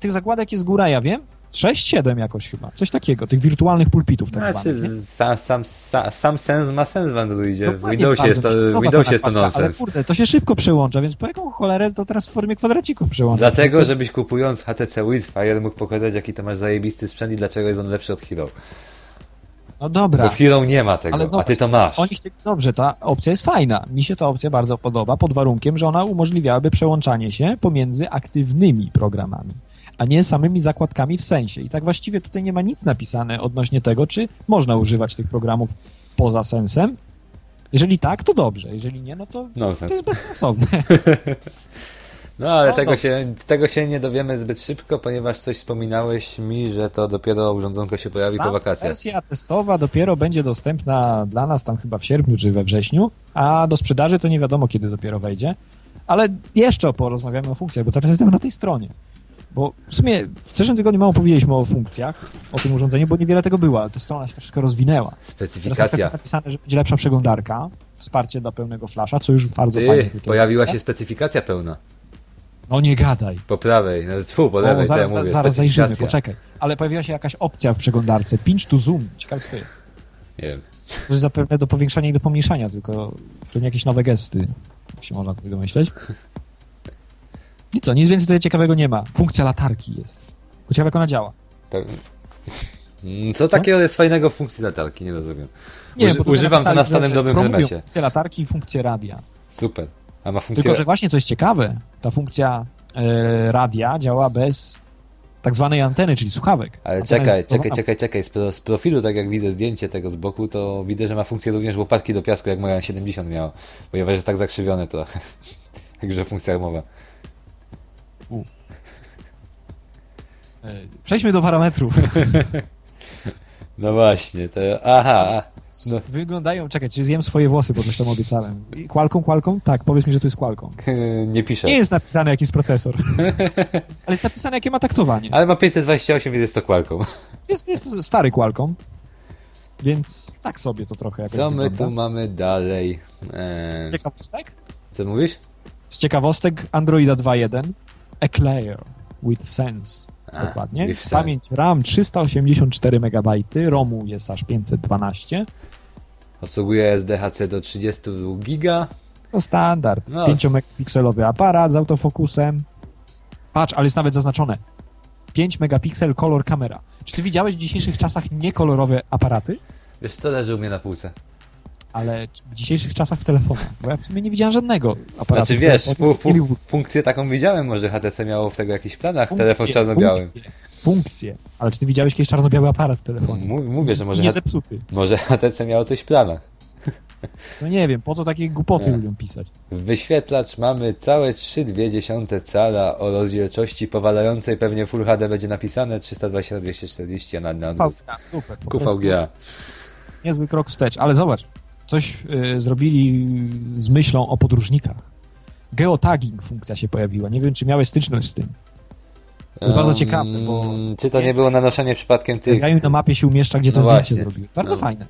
tych zakładek jest góra, ja wiem, 6-7 jakoś chyba, coś takiego, tych wirtualnych pulpitów tak Znaczy, zwanych, sam, sam, sam, sam sens ma sens w Androidzie. W Windowsie jest to, w Windowsie jest to nakładka, Ale nonsens. kurde, to się szybko przełącza, więc po jaką cholerę to teraz w formie kwadracików przełącza? Dlatego, żebyś kupując HTC Wildfire mógł pokazać, jaki to masz zajebisty sprzęt i dlaczego jest on lepszy od Hero. No dobra. Bo w Hero nie ma tego, Ale a zobacz, ty to masz. Oni chcieli, dobrze, ta opcja jest fajna. Mi się ta opcja bardzo podoba, pod warunkiem, że ona umożliwiałaby przełączanie się pomiędzy aktywnymi programami, a nie samymi zakładkami w sensie. I tak właściwie tutaj nie ma nic napisane odnośnie tego, czy można używać tych programów poza sensem. Jeżeli tak, to dobrze. Jeżeli nie, no to, to Nonsens. jest bezsensowne. No ale No tego dobrze. się, tego się nie dowiemy zbyt szybko, ponieważ coś wspominałeś mi, że to dopiero urządzonko się pojawi po Sama wakacjach. Wersja testowa dopiero będzie dostępna dla nas tam chyba w sierpniu czy we wrześniu, a do sprzedaży to nie wiadomo kiedy dopiero wejdzie. Ale jeszcze porozmawiamy o funkcjach, bo teraz jestem na tej stronie. Bo w sumie w zeszłym tygodniu mało powiedzieliśmy o funkcjach, o tym urządzeniu, bo niewiele tego było, ale ta strona się troszkę rozwinęła. Specyfikacja. jest napisane, że będzie lepsza przeglądarka, wsparcie dla pełnego flasza, co już bardzo fajnie Ty, tutaj pojawiła się specyfikacja pełna. No nie gadaj. Po prawej, no, tfu, po O, lewej, co ja zaraz, mówię, zaraz zajrzymy, poczekaj. Ale pojawiła się jakaś opcja w przeglądarce, pinch to zoom. Ciekawe co to jest. Nie wiem. To jest zapewne do powiększania i do pomniejszania, tylko to nie jakieś nowe gesty, jak się można tutaj domyśleć. I co, nic więcej tutaj ciekawego nie ma. Funkcja latarki jest. Bo ciekawe jak ona działa. Co takiego jest fajnego w funkcji latarki? Nie rozumiem. Nie, Uży- używam to na stałym że dobrym hermesie. funkcję latarki i funkcję radia. Super. A ma funkcję... Tylko, że właśnie coś ciekawe, ta funkcja e, radia działa bez tak zwanej anteny, czyli słuchawek. Ale Antena czekaj, jest czekaj, czekaj, czekaj. Z, pro, z profilu, tak jak widzę zdjęcie tego z boku, to widzę, że ma funkcję również łopatki do piasku, jak moja 70 miała. Ponieważ jest tak zakrzywione trochę. Także funkcja mowa. E, Przejdźmy do parametrów. No właśnie, to... Aha, no, Wyglądają, czekaj, czy zjem swoje włosy, bo coś tam obiecałem. Qualcomm, Qualcomm? Tak, powiedz mi, że to jest Qualcomm. nie piszę. Nie jest napisane jaki jest procesor. Ale jest napisane jakie ma taktowanie. Ale ma 528, więc jest to Qualcomm. Jest, jest to stary Qualcomm. Więc tak sobie to trochę jakoś Co my wygląda. tu mamy dalej? Eee, Z ciekawostek? co mówisz? Z ciekawostek Androida 2.1 Eclair with Sense. A, Dokładnie. with sense. Pamięć RAM 384 MB, ROMu jest aż 512. Obsługuje SDHC do 32 giga. To standard. No, 5 megapikselowy aparat z autofokusem. Patrz, ale jest nawet zaznaczone. 5 megapiksel color kamera. Czy ty widziałeś w dzisiejszych czasach niekolorowe aparaty? Wiesz co leży u mnie na półce? Ale w dzisiejszych czasach w telefonach. Bo ja w sumie nie widziałem żadnego aparatu. Znaczy wiesz, fu, fu, funkcję taką widziałem, może HTC miało w tego jakichś planach, Funkcje, telefon czarno-biały. Funkcje, funkcje. Ale czy ty widziałeś kiedyś czarno-biały aparat w telefonie? Mów, mówię, że może, Nie zepsuty. może HTC miało coś w planach. No nie wiem, po co takie głupoty lubią pisać? Wyświetlacz mamy całe 3,2 cala o rozdzielczości powalającej, pewnie Full HD będzie napisane 320 na 240 a na, na odwrót. Super. QVGA. Niezły krok wstecz, ale zobacz, coś y, zrobili z myślą o podróżnikach. Geotagging funkcja się pojawiła. Nie wiem, czy miałeś styczność z tym. To jest bardzo ciekawe, bo Czy to nie było nanoszenie przypadkiem tych... Pojawiają na mapie się umieszcza, gdzie to No zdjęcie zrobiły. Bardzo No. fajne.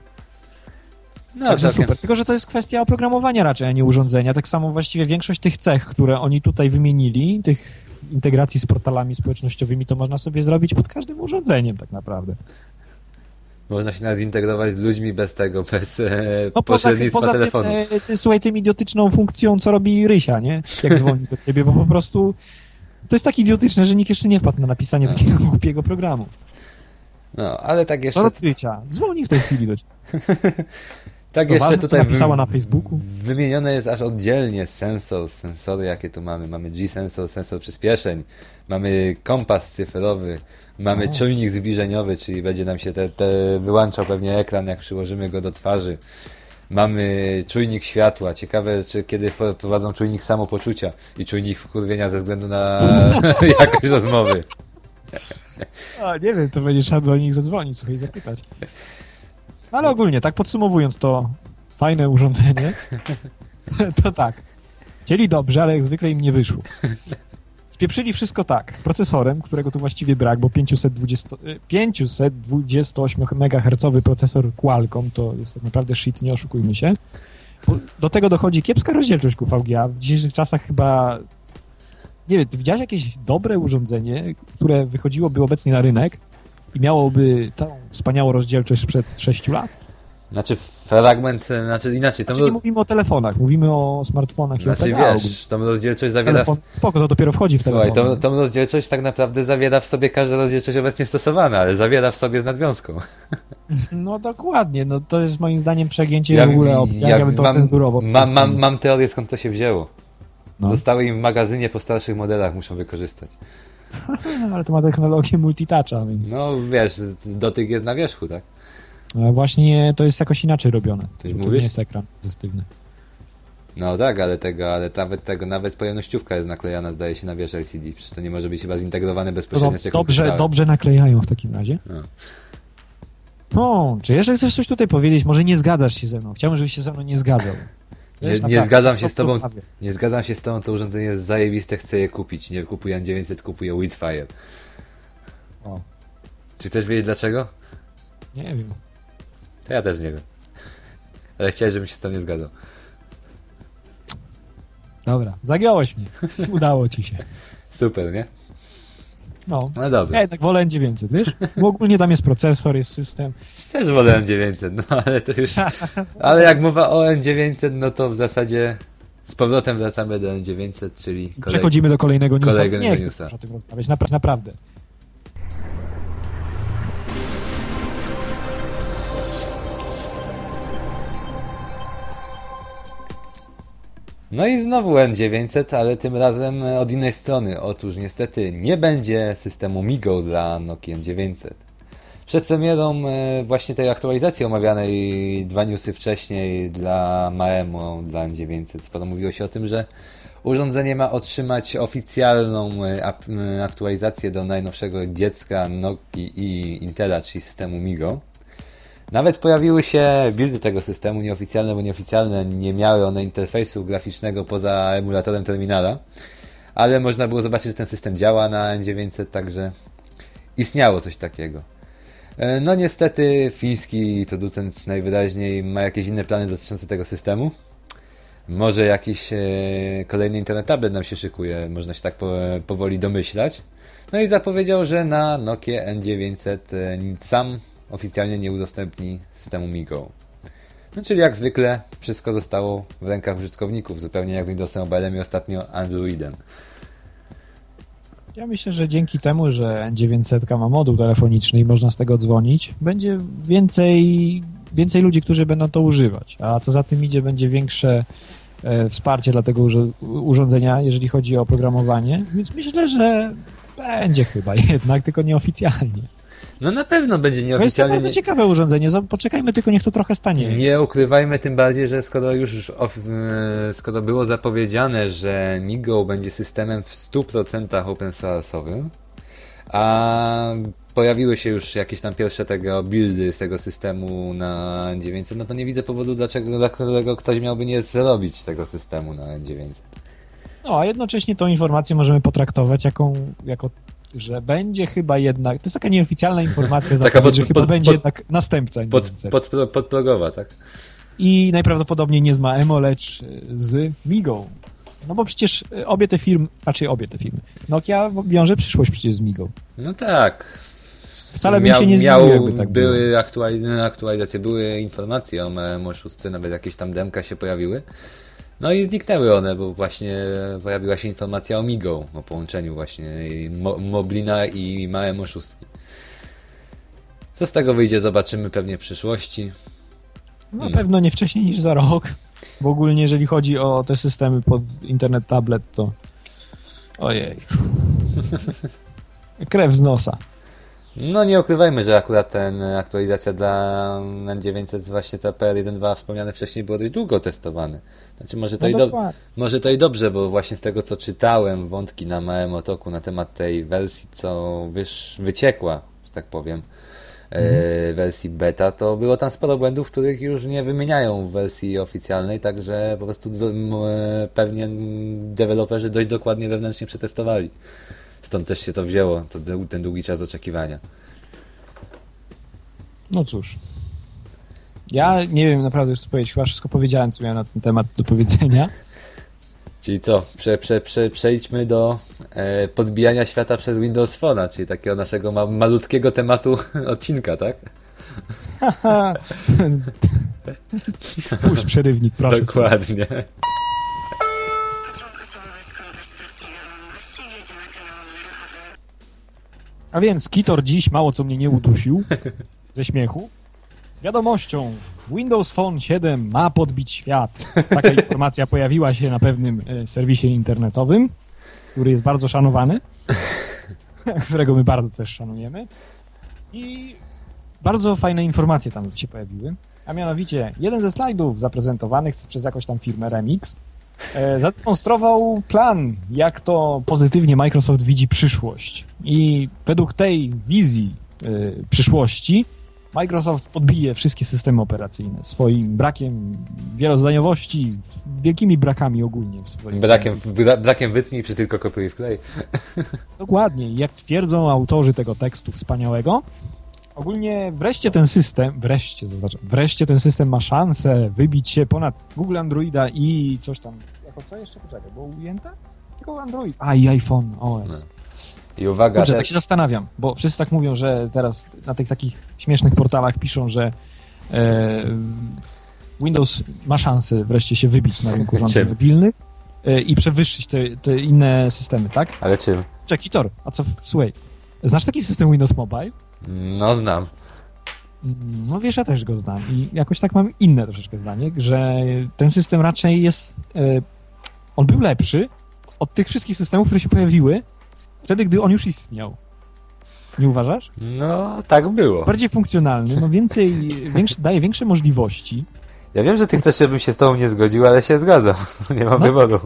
No, Także super. Tylko, że to jest kwestia oprogramowania raczej, a nie urządzenia. Tak samo właściwie większość tych cech, które oni tutaj wymienili, tych integracji z portalami społecznościowymi, to można sobie zrobić pod każdym urządzeniem tak naprawdę. Można się nawet zintegrować z ludźmi bez tego, bez e, No poza, pośrednictwa poza tym, telefonu. e, ty, słuchaj, tym idiotyczną funkcją, co robi Rysia, nie? Jak dzwoni do ciebie, bo po prostu to jest tak idiotyczne, że nikt jeszcze nie wpadł na napisanie No. takiego głupiego programu. No, ale tak jeszcze, do Rysia? Dzwoni w tej chwili do ciebie. tak To jeszcze ważne, tutaj napisała na Facebooku. wymienione jest aż oddzielnie sensor, sensory jakie tu mamy. Mamy G-sensor, sensor przyspieszeń, mamy kompas cyfrowy, mamy O. czujnik zbliżeniowy, czyli będzie nam się te, te wyłączał pewnie ekran, jak przyłożymy go do twarzy. Mamy czujnik światła. Ciekawe, czy kiedy wprowadzą czujnik samopoczucia i czujnik wkurwienia ze względu na jakość rozmowy. A, nie wiem, to będzie trzeba do nich zadzwonić, słuchaj, i zapytać. Ale ogólnie, tak podsumowując to fajne urządzenie, to tak. Chcieli dobrze, ale jak zwykle im nie wyszło. Spieprzyli wszystko tak. Procesorem, którego tu właściwie brak, bo 520, 528 MHz procesor Qualcomm to jest tak naprawdę shit, nie oszukujmy się. Do tego dochodzi kiepska rozdzielczość QVGA. W dzisiejszych czasach chyba nie wiem, widziałeś jakieś dobre urządzenie, które wychodziłoby obecnie na rynek i miałoby tą wspaniałą rozdzielczość sprzed 6 lat? Znaczy fragment, znaczy inaczej. Znaczy, nie mówimy o telefonach, mówimy o smartfonach znaczy, i o wiesz, tą rozdzielczość zawiera... Telefon, spoko, to dopiero wchodzi w Słuchaj, telefon. tą, tą rozdzielczość tak naprawdę zawiera w sobie każda rozdzielczość obecnie stosowana, ale zawiera w sobie z nadwiązką. No dokładnie, no to jest moim zdaniem przegięcie ja, w ogóle, ja, ja to mam, cenzurował. Mam, mam, mam teorię skąd to się wzięło. No. Zostały im w magazynie po starszych modelach, muszą wykorzystać. Ale to ma technologię multitoucha, więc... No wiesz, dotyk jest na wierzchu, tak? A właśnie to jest jakoś inaczej robione. To mówisz? nie jest ekran rezystywny. No tak, ale tego, ale nawet tego, nawet pojemnościówka jest naklejana, zdaje się, na wież LCD. Przecież to nie może być chyba zintegrowane bezpośrednio no, dobrze, dobrze naklejają w takim razie. No. No, czy jeszcze chcesz coś tutaj powiedzieć? Może nie zgadzasz się ze mną. Chciałbym, żebyś się ze mną nie zgadzał. Nie, nie zgadzam się z tobą. Nie zgadzam się z tobą, to urządzenie jest zajebiste, chcę je kupić. Nie kupuję N900, kupuję Wildfire. O. Czy chcesz wiedzieć dlaczego? Nie wiem. To ja też nie wiem. Ale chciałem, żebym się z tobą nie zgadzał. Dobra, zagiąłeś mnie. Udało ci się. Super, nie? No. No dobra. Ja jednak wolę N900, wiesz? Bo ogólnie tam jest procesor, jest system. Też wolę N900, no ale to już... Ale jak mowa o N900, no to w zasadzie z powrotem wracamy do N900, czyli... Kolej... Przechodzimy do kolejnego newsa. Kolejnego Nie newsa. chcę o tym rozmawiać, Napra naprawdę. No i znowu N900, ale tym razem od innej strony. Otóż niestety nie będzie systemu MIGO dla Nokia N900. Przed premierą e, właśnie tej aktualizacji omawianej dwa newsy wcześniej dla Maemo, dla N900, sporo mówiło się o tym, że urządzenie ma otrzymać oficjalną e, e, aktualizację do najnowszego dziecka Nokii i Intela, czyli systemu MIGO. Nawet pojawiły się buildy tego systemu, nieoficjalne, bo nieoficjalne nie miały one interfejsu graficznego poza emulatorem terminala, ale można było zobaczyć, że ten system działa na N900, także istniało coś takiego. No niestety fiński producent najwyraźniej ma jakieś inne plany dotyczące tego systemu. Może jakiś e, kolejny internet tablet nam się szykuje, można się tak po, powoli domyślać. No i zapowiedział, że na Nokia N900 e, sam oficjalnie nie udostępni systemu MiGo. No czyli jak zwykle wszystko zostało w rękach użytkowników, zupełnie jak z Windowsem Mobile i ostatnio Androidem. Ja myślę, że dzięki temu, że N900 ma moduł telefoniczny i można z tego dzwonić, będzie więcej, więcej ludzi, którzy będą to używać. A co za tym idzie, będzie większe e, wsparcie dla tego urządzenia, jeżeli chodzi o oprogramowanie. Więc myślę, że będzie chyba jednak, tylko nieoficjalnie. No na pewno będzie nieoficjalnie. To jest to bardzo ciekawe urządzenie, poczekajmy tylko, niech to trochę stanie. Nie ukrywajmy tym bardziej, że skoro już skoro było zapowiedziane, że MiGo będzie systemem w 100% open source'owym, a pojawiły się już jakieś tam pierwsze tego buildy z tego systemu na N900, no to nie widzę powodu, dlaczego, dla którego ktoś miałby nie zrobić tego systemu na N900. No, a jednocześnie tą informację możemy potraktować jako, jako że będzie chyba jednak, to jest taka nieoficjalna informacja, taka pod, że pod, chyba pod, będzie jednak następca. Pod, pod, podprogowa, tak? I najprawdopodobniej nie z Maemo, lecz z Migą. No bo przecież obie te firmy, raczej obie te firmy, Nokia wiąże przyszłość przecież z Migą. No tak. Wcale bym się nie zdziwił, tak Były aktualiz- aktualizacje, były informacje o Maemo 6, nawet jakieś tam demka się pojawiły. No i zniknęły one, bo właśnie pojawiła się informacja o Migo, o połączeniu właśnie Mo Moblina i małe oszustki. Co z tego wyjdzie, zobaczymy pewnie w przyszłości. Na hmm. pewno nie wcześniej niż za rok. W ogóle jeżeli chodzi o te systemy pod internet tablet, to ojej. Krew z nosa. No nie ukrywajmy, że akurat ten aktualizacja dla N900, właśnie ta PR1.2 wspomniane wcześniej było dość długo testowane. Znaczy może to, No i, do, może to i dobrze, bo właśnie z tego co czytałem, wątki na małym otoku na temat tej wersji, co wysz, wyciekła, że tak powiem, e, wersji beta, to było tam sporo błędów, których już nie wymieniają w wersji oficjalnej, także po prostu e, pewnie deweloperzy dość dokładnie wewnętrznie przetestowali. Stąd też się to wzięło, to, ten długi czas oczekiwania. No cóż. Ja nie wiem naprawdę już co powiedzieć. Chyba wszystko powiedziałem, co miałem na ten temat do powiedzenia. Czyli co? Prze, prze, prze, przejdźmy do e, podbijania świata przez Windows Phone'a, czyli takiego naszego ma, malutkiego tematu odcinka, tak? Puść przerywnik, proszę. Dokładnie. A więc Kitor dziś mało co mnie nie udusił ze śmiechu. Wiadomością, Windows Phone 7 ma podbić świat. Taka informacja pojawiła się na pewnym e, serwisie internetowym, który jest bardzo szanowany, którego my bardzo też szanujemy. I bardzo fajne informacje tam się pojawiły. A mianowicie, jeden ze slajdów zaprezentowanych przez jakąś tam firmę Remix e, zademonstrował plan, jak to pozytywnie Microsoft widzi przyszłość. I według tej wizji e, przyszłości Microsoft podbije wszystkie systemy operacyjne swoim brakiem wielozdaniowości, wielkimi brakami ogólnie. W swoim Brakiem, bra, brakiem wytnij, przy tylko kopiuj wklej. Dokładnie. Jak twierdzą autorzy tego tekstu wspaniałego, ogólnie wreszcie ten system, wreszcie zaznaczam, wreszcie ten system ma szansę wybić się ponad Google Androida i coś tam, jako co jeszcze? Poczekaj, było ujęte? Tylko Android. A, i iPhone OS. I uwaga, Kurczę, te- tak się zastanawiam, bo wszyscy tak mówią, że teraz na tych takich śmiesznych portalach piszą, że e, Windows ma szansę wreszcie się wybić na rynku urządzeń mobilnych e, i przewyższyć te, te inne systemy, tak? ale czym? Czekaj, Tor, a co, w- słuchaj, znasz taki system Windows Mobile? No znam. No wiesz, ja też go znam i jakoś tak mam inne troszeczkę zdanie, że ten system raczej jest, e, on był lepszy od tych wszystkich systemów, które się pojawiły wtedy, gdy on już istniał. Nie uważasz? No, tak było. bardziej funkcjonalny, no więcej, większe, daje większe możliwości. Ja wiem, że ty chcesz, żebym się z tobą nie zgodził, ale się zgadzam. Nie mam No. wyboru.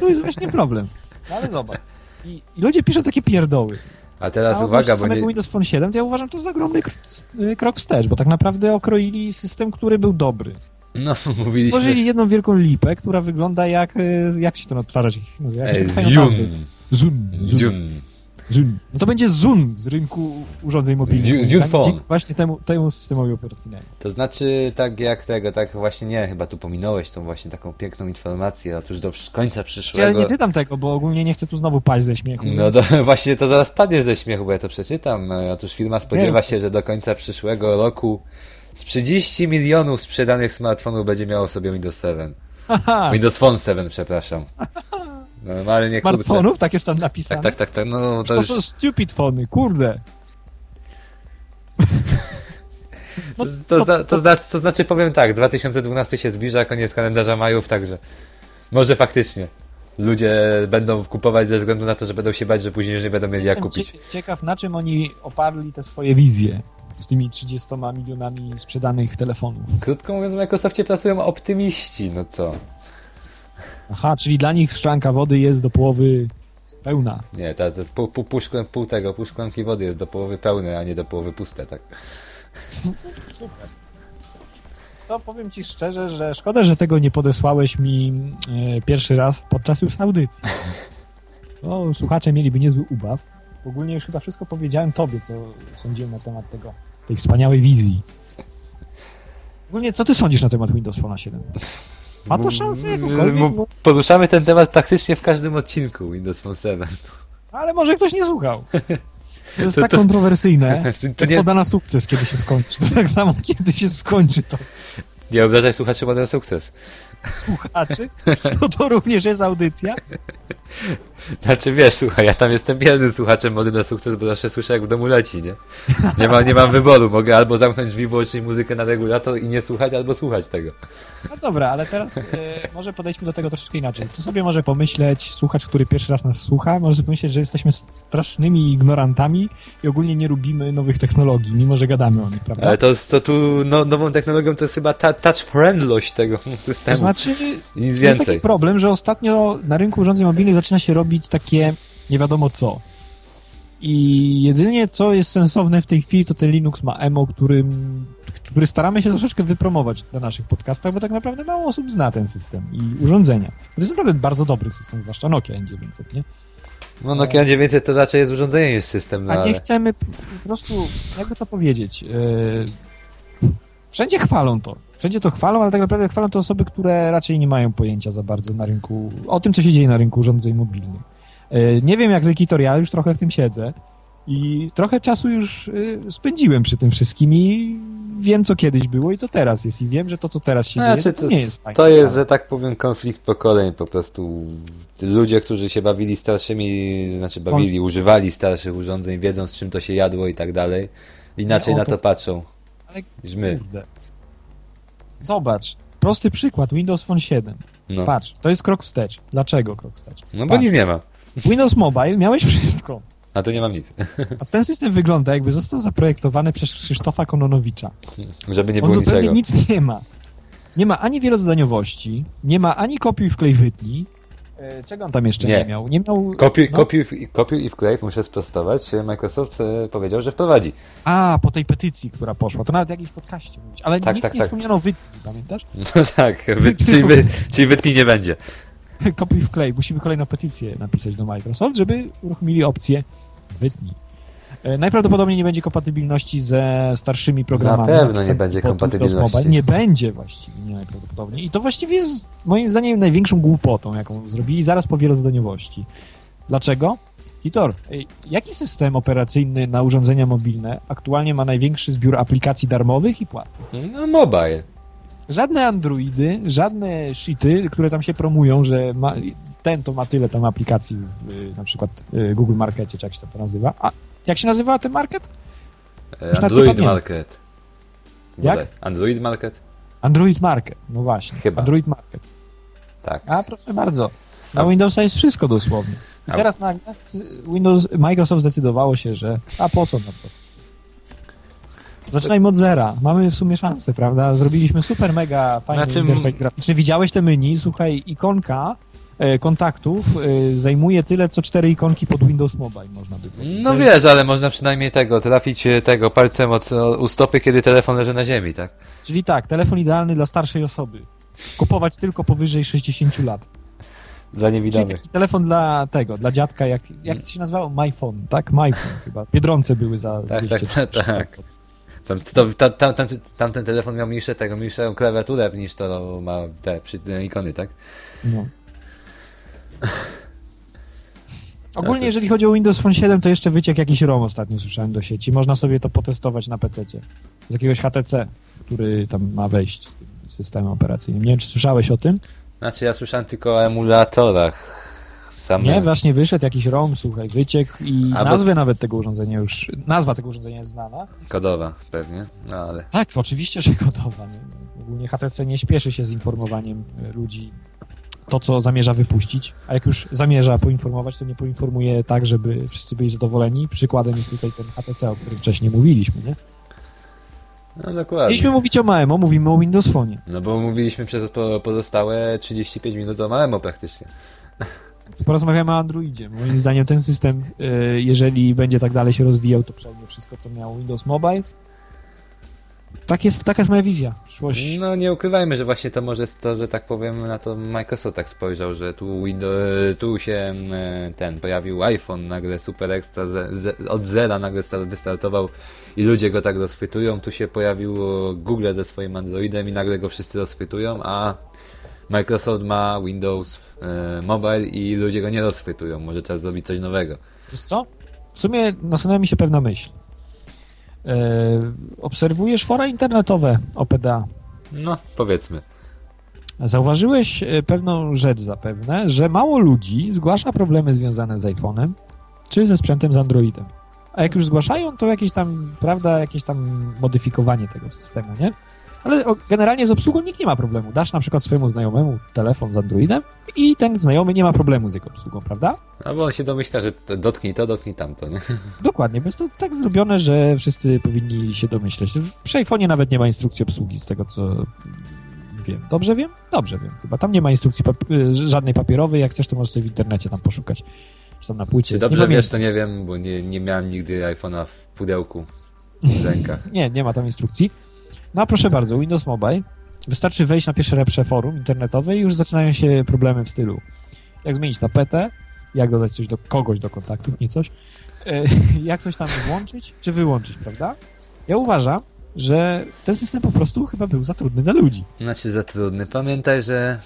To jest właśnie problem. No ale zobacz. I, I ludzie piszą takie pierdoły. A teraz A uwaga, bo nie... Windows Phone 7 to ja uważam to za ogromny kr- krok wstecz, bo tak naprawdę okroili system, który był dobry. No, mówiliśmy... Stworzyli jedną wielką lipę, która wygląda jak, y, jak się to odtwarzacz ich nazywa? Zun. Zun. Zun. No to będzie Zun z rynku urządzeń mobilnych. Zun- Tak? Phone. Dzięki Właśnie temu, temu systemowi operacyjnemu. To znaczy, tak jak tego, tak właśnie nie, chyba tu pominąłeś tą właśnie taką piękną informację. Otóż do końca Ja przyszłego... nie czytam tego, bo ogólnie nie chcę tu znowu paść ze śmiechu. No to właśnie to zaraz padniesz ze śmiechu, bo ja to przeczytam. E, Otóż firma spodziewa się, że do końca przyszłego roku z 30 milionów sprzedanych smartfonów będzie miało sobie Windows 7. Haha, Windows Phone 7, przepraszam. Normalnie, kurczę. smartfonów, tak już tam napisane. Tak, tak, tak, tak. No, to To już, są stupid fony, kurde. to, to, zna, to, znaczy, to znaczy, powiem tak, 2012 się zbliża, koniec kalendarza majów, także może faktycznie ludzie będą kupować ze względu na to, że będą się bać, że później już nie będą mieli jak Jestem kupić. cie- ciekaw, na czym oni oparli te swoje wizje z tymi 30 milionami sprzedanych telefonów. Krótko mówiąc, w Microsoftie pracują optymiści, no co? Aha, czyli dla nich szklanka wody jest do połowy pełna. Nie, ta, ta, pół, pół, pół, szklan, pół tego, pół szklanki wody jest do połowy pełne, a nie do połowy puste, tak? Super. To powiem ci szczerze, że szkoda, że tego nie podesłałeś mi e, pierwszy raz podczas już audycji. No, słuchacze mieliby niezły ubaw. Ogólnie już chyba wszystko powiedziałem tobie, co sądziłem na temat tego, tej wspaniałej wizji. Ogólnie, co ty sądzisz na temat Windows Phone 7? Ma to szansę jakąkolwiek? M- No, Poruszamy ten temat praktycznie w każdym odcinku Windows Phone 7. ale może ktoś nie słuchał. To jest To- tak to- kontrowersyjne. To To nie, poda na sukces, kiedy się skończy. To tak samo, kiedy się skończy to nie obrażaj słuchaczy, ten sukces. Słuchaczy. To to również jest audycja. Znaczy wiesz, słuchaj, ja tam jestem biednym słuchaczem mody na sukces, bo zawsze słyszę jak w domu leci, nie? Nie, ma, nie mam wyboru, mogę albo zamknąć drzwi, włączyć muzykę na regulator i nie słuchać, albo słuchać tego. No dobra, ale teraz e, może podejdźmy do tego troszeczkę inaczej. Co sobie może pomyśleć słuchacz, który pierwszy raz nas słucha? Może pomyśleć, że jesteśmy strasznymi ignorantami i ogólnie nie lubimy nowych technologii, mimo że gadamy o nich, prawda? Ale to, to tu no, nową technologią to jest chyba ta, touch friendlość tego systemu. Znaczy, nic jest więcej. taki problem, że ostatnio na rynku urządzeń mobilnych zaczyna się robić takie nie wiadomo co. I jedynie co jest sensowne w tej chwili, to ten Linux ma emo, którym, który staramy się troszeczkę wypromować na naszych podcastach, bo tak naprawdę mało osób zna ten system i urządzenia. To jest naprawdę bardzo dobry system, zwłaszcza Nokia N900, nie? No Nokia 900 to raczej jest urządzenie niż system, no A nie ale... chcemy po prostu, jakby to powiedzieć, yy, wszędzie chwalą to. Wszędzie to chwalą, ale tak naprawdę chwalą to osoby, które raczej nie mają pojęcia za bardzo na rynku, o tym, co się dzieje na rynku urządzeń mobilnych. Yy, nie wiem jak Kitor, ja już trochę w tym siedzę i trochę czasu już yy, spędziłem przy tym wszystkim i wiem, co kiedyś było i co teraz jest i wiem, że to, co teraz się dzieje, Znaczy, to, to, nie jest to jest, że tak powiem, konflikt pokoleń. Po prostu ludzie, którzy się bawili starszymi, znaczy bawili, używali starszych urządzeń, wiedzą z czym to się jadło i tak dalej. Inaczej Nie, o na to- to patrzą Ale my. Kurde. Zobacz, prosty przykład, Windows Phone 7. No, Patrz, to jest krok wstecz. Dlaczego krok wstecz? no bo Patrz, nic nie ma. Windows Mobile miałeś wszystko. A to nie mam nic. A ten system wygląda jakby został zaprojektowany przez Krzysztofa Kononowicza. Żeby nie On było zupełnie niczego. nic nie ma. Nie ma ani wielozadaniowości, nie ma ani kopiuj wklej wytnij. E, Czego on tam jeszcze nie, Nie. miał? Nie miał... Kopiuj, no. kopiuj, kopiuj i wklej, muszę sprostować. Microsoft e, powiedział, że wprowadzi. A, po tej petycji, która poszła. To nawet w jakimś podcaście mówić. Ale Tak, nic tak, nie tak. wspomniano o wytnij, pamiętasz? No tak, wy, czyli, wy, czyli wytnij nie będzie. Kopiuj wklej. Musimy kolejną petycję napisać do Microsoft, żeby uruchomili opcję wytnij. E, Najprawdopodobniej nie będzie kompatybilności ze starszymi programami. Na pewno nie będzie kompatybilności. Mobile. Nie będzie właściwie, nie najprawdopodobniej. I to właściwie jest moim zdaniem największą głupotą, jaką zrobili zaraz po wielozadaniowości. Dlaczego? Titor, jaki system operacyjny na urządzenia mobilne aktualnie ma największy zbiór aplikacji darmowych i płatnych? No mobile. Żadne Androidy, żadne shity, które tam się promują, że ma, ten to ma tyle tam aplikacji w na przykład y, Google Markecie, czy jak się to nazywa. A jak się nazywa ten market? E, Już Android. Market. Jak? Bodaj. Android Market? Android Market, no właśnie. Chyba. Android Market. Tak. A proszę bardzo. Na A- Windowsa jest wszystko dosłownie. I A- teraz nagle Windows, Microsoft zdecydowało się, że a po co na to? Zaczynajmy od zera. Mamy w sumie szansę, prawda? Zrobiliśmy super mega fajny Znaczy, interfejs graficzny. Widziałeś te menu? Słuchaj, ikonka kontaktów e, zajmuje tyle, co cztery ikonki pod Windows Mobile, można by powiedzieć. No wiesz, ale można przynajmniej tego, trafić e, tego palcem od, u stopy, kiedy telefon leży na ziemi, tak? Czyli tak, telefon idealny dla starszej osoby. Kupować tylko powyżej 60 lat. Czyli niewidomych. taki telefon dla tego, dla dziadka, jak, jak to się nazywało? MyPhone, tak? MyPhone chyba. Biedronce były za Tak, 200 tak, tak, tak. Tam, to, ta, ta, tam, tamten telefon miał mniejsze tego, mniejszą klawiaturę niż to ma te przy, ikony, tak? No. Ogólnie, jeżeli chodzi o Windows Phone 7, to jeszcze wyciekł jakiś ROM ostatnio słyszałem do sieci. Można sobie to potestować na PC. Z jakiegoś HTC, który tam ma wejść z tym systemem operacyjnym. Nie wiem, czy słyszałeś o tym? Znaczy ja słyszałem tylko o emulatorach. Same. Nie, właśnie wyszedł jakiś ROM, słuchaj, wyciekł i A, bo- nazwę nawet tego urządzenia już, nazwa tego urządzenia jest znana. Kodowa pewnie, no ale... Tak, oczywiście, że gotowa. Nie? Ogólnie HTC nie śpieszy się z informowaniem e, ludzi to, co zamierza wypuścić, a jak już zamierza poinformować, to nie poinformuje tak, żeby wszyscy byli zadowoleni. Przykładem jest tutaj ten HTC, o którym wcześniej mówiliśmy, nie? No dokładnie. Mieliśmy mówić o MAEMO, mówimy o Windows Phone. No bo mówiliśmy przez po, pozostałe 35 minut o Maemo praktycznie. Porozmawiamy o Androidzie. Moim zdaniem ten system, e, jeżeli będzie tak dalej się rozwijał, to przejmie wszystko, co miał Windows Mobile. Tak jest, taka jest moja wizja przyszłości. No nie ukrywajmy, że właśnie to może jest to, że tak powiem, na to Microsoft tak spojrzał, że tu, Windows, tu się e, ten pojawił iPhone, nagle super extra, ze, ze, od zera nagle sta- wystartował i ludzie go tak rozchwytują, tu się pojawił Google ze swoim Androidem i nagle go wszyscy rozchwytują, a Microsoft ma Windows e, Mobile i ludzie go nie rozchwytują, może trzeba zrobić coś nowego. Wiesz co? W sumie nasunęła mi się pewna myśl. E, obserwujesz fora internetowe OPDA. No, powiedzmy. Zauważyłeś e, pewną rzecz zapewne, że mało ludzi zgłasza problemy związane z iPhone'em czy ze sprzętem z Androidem. A jak już zgłaszają, to jakieś tam, prawda, jakieś tam modyfikowanie tego systemu, nie? Ale generalnie z obsługą nikt nie ma problemu. Dasz na przykład swojemu znajomemu telefon z Androidem i ten znajomy nie ma problemu z jego obsługą, prawda? No bo on się domyśla, że dotknij to, dotknij tamto, nie? Dokładnie, bo jest to tak zrobione, że wszyscy powinni się domyśleć. Przy iPhone'ie nawet nie ma instrukcji obsługi, z tego co wiem. Dobrze wiem? Dobrze wiem. Chyba tam nie ma instrukcji żadnej papierowej. Jak chcesz, to możesz sobie w internecie tam poszukać. Czy tam na płycie. Czy dobrze wiesz, to nie wiem, bo nie, nie miałem nigdy iPhone'a w pudełku w rękach. nie, nie ma tam instrukcji. No proszę bardzo, Windows Mobile. Wystarczy wejść na pierwsze lepsze forum internetowe i już zaczynają się problemy w stylu jak zmienić tapetę, jak dodać coś do kogoś do kontaktów, nie coś, e, jak coś tam włączyć czy wyłączyć, prawda? Ja uważam, że ten system po prostu chyba był za trudny dla ludzi. Znaczy za trudny. Pamiętaj, że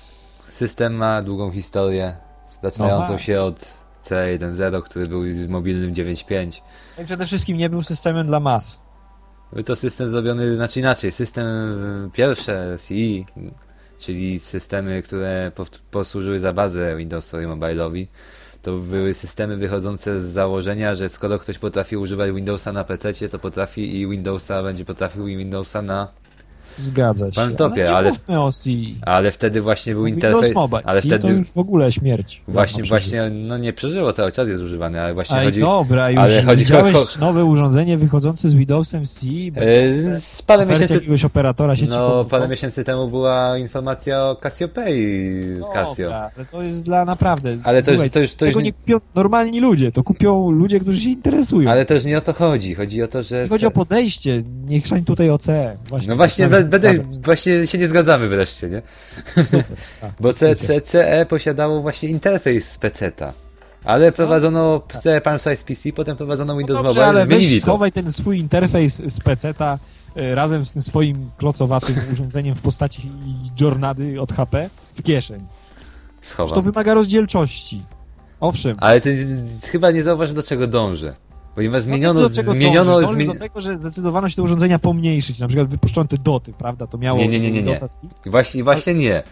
system ma długą historię, zaczynającą no, się od C1.0, który był mobilnym 9.5. I przede wszystkim nie był systemem dla mas. Był to system zrobiony, znaczy inaczej, system pierwsze CI, czyli systemy, które posłużyły za bazę Windowsowi Mobile'owi, to były systemy wychodzące z założenia, że skoro ktoś potrafi używać Windowsa na PC, to potrafi i Windowsa będzie potrafił i Windowsa na Zgadza się. Laptopie, ale, ale, ale wtedy właśnie był interfejs. Mobile. Ale wtedy to już w ogóle śmierć. Właśnie, właśnie, no nie przeżyło, cały czas jest używany, ale właśnie Aj, chodzi. Dobra, już ale chodzi o nowe urządzenie wychodzące z Windowsem C. Yy, z parę miesięcy. jakiegoś operatora sieci No, parę miesięcy temu była informacja o Cassiopeii Casio. Dobra, ale to jest dla naprawdę. Ale to, Słuchaj, to już, to już, tego nie kupią normalni ludzie, to kupią ludzie, którzy się interesują. Ale to już nie o to chodzi. Chodzi o to, że. Chodzi o podejście. Niech szań tutaj o C. Właśnie, no właśnie, będę, właśnie się nie zgadzamy wreszcie, nie? A, Bo CE posiadało właśnie interfejs z PC-ta. Ale prowadzono no, Palm Size PC, potem prowadzono Windows no dobrze, Mobile, ale zmienili weź, to. schowaj ten swój interfejs z PC-ta e, razem z tym swoim klocowatym urządzeniem w postaci Jornady od HP w kieszeń. Schowam. To wymaga rozdzielczości. Owszem. Ale ty chyba nie zauważysz, do czego dążę. Ponieważ zmieniono... No zmieniono dąży? do tego, że zdecydowano się te urządzenia pomniejszyć. Na przykład wypuszczono te doty, prawda? To miało... Nie, nie, nie, nie. nie. Właśnie, właśnie nie.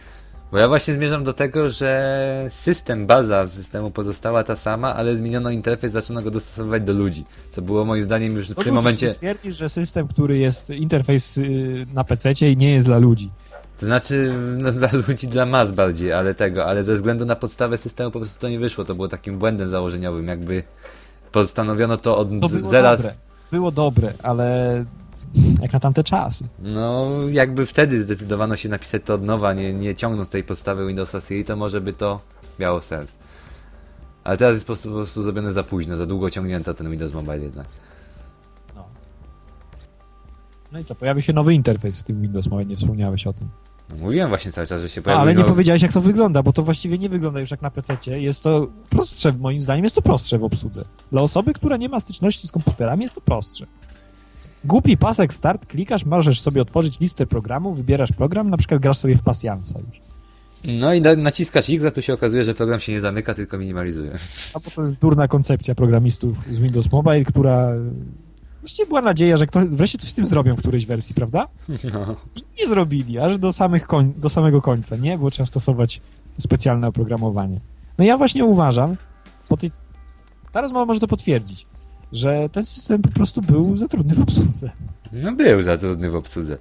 Bo ja właśnie zmierzam do tego, że system, baza systemu pozostała ta sama, ale zmieniono interfejs, zaczęto go dostosowywać do ludzi. Co było moim zdaniem już w no tym momencie... twierdzisz, że system, który jest interfejs y, na PC nie jest dla ludzi. To znaczy, no, dla ludzi, dla mas bardziej, ale tego, ale ze względu na podstawę systemu po prostu to nie wyszło. To było takim błędem założeniowym, jakby postanowiono to od to było zera... Dobre. Było dobre, ale jak na tamte czasy. No, jakby wtedy zdecydowano się napisać to od nowa, nie, nie ciągnąc tej podstawy Windowsa CE, to może by to miało sens. Ale teraz jest po prostu, po prostu zrobione za późno, za długo ciągnięto ten Windows Mobile jednak. No. No i co, pojawi się nowy interfejs z tym Windows Mobile, nie wspomniałeś o tym. No, mówiłem właśnie cały czas, że się pojawił. ale nie powiedziałeś, jak to wygląda, bo to właściwie nie wygląda już jak na PC. Jest to prostsze, moim zdaniem, jest to prostsze w obsłudze. Dla osoby, która nie ma styczności z komputerami, jest to prostsze. Głupi pasek start, klikasz, możesz sobie otworzyć listę programów, wybierasz program, na przykład grasz sobie w pasjansa już. No i na, naciskasz X, a tu się okazuje, że program się nie zamyka, tylko minimalizuje. A bo to jest durna koncepcja programistów z Windows Mobile, która Właściwie była nadzieja, że ktoś, wreszcie coś z tym zrobią w którejś wersji, prawda? No. I nie zrobili, aż do, samych koń, do samego końca, nie? Bo trzeba stosować specjalne oprogramowanie. No ja właśnie uważam, po tej... ta rozmowa może to potwierdzić, że ten system po prostu był za trudny w obsłudze. No był za trudny w obsłudze.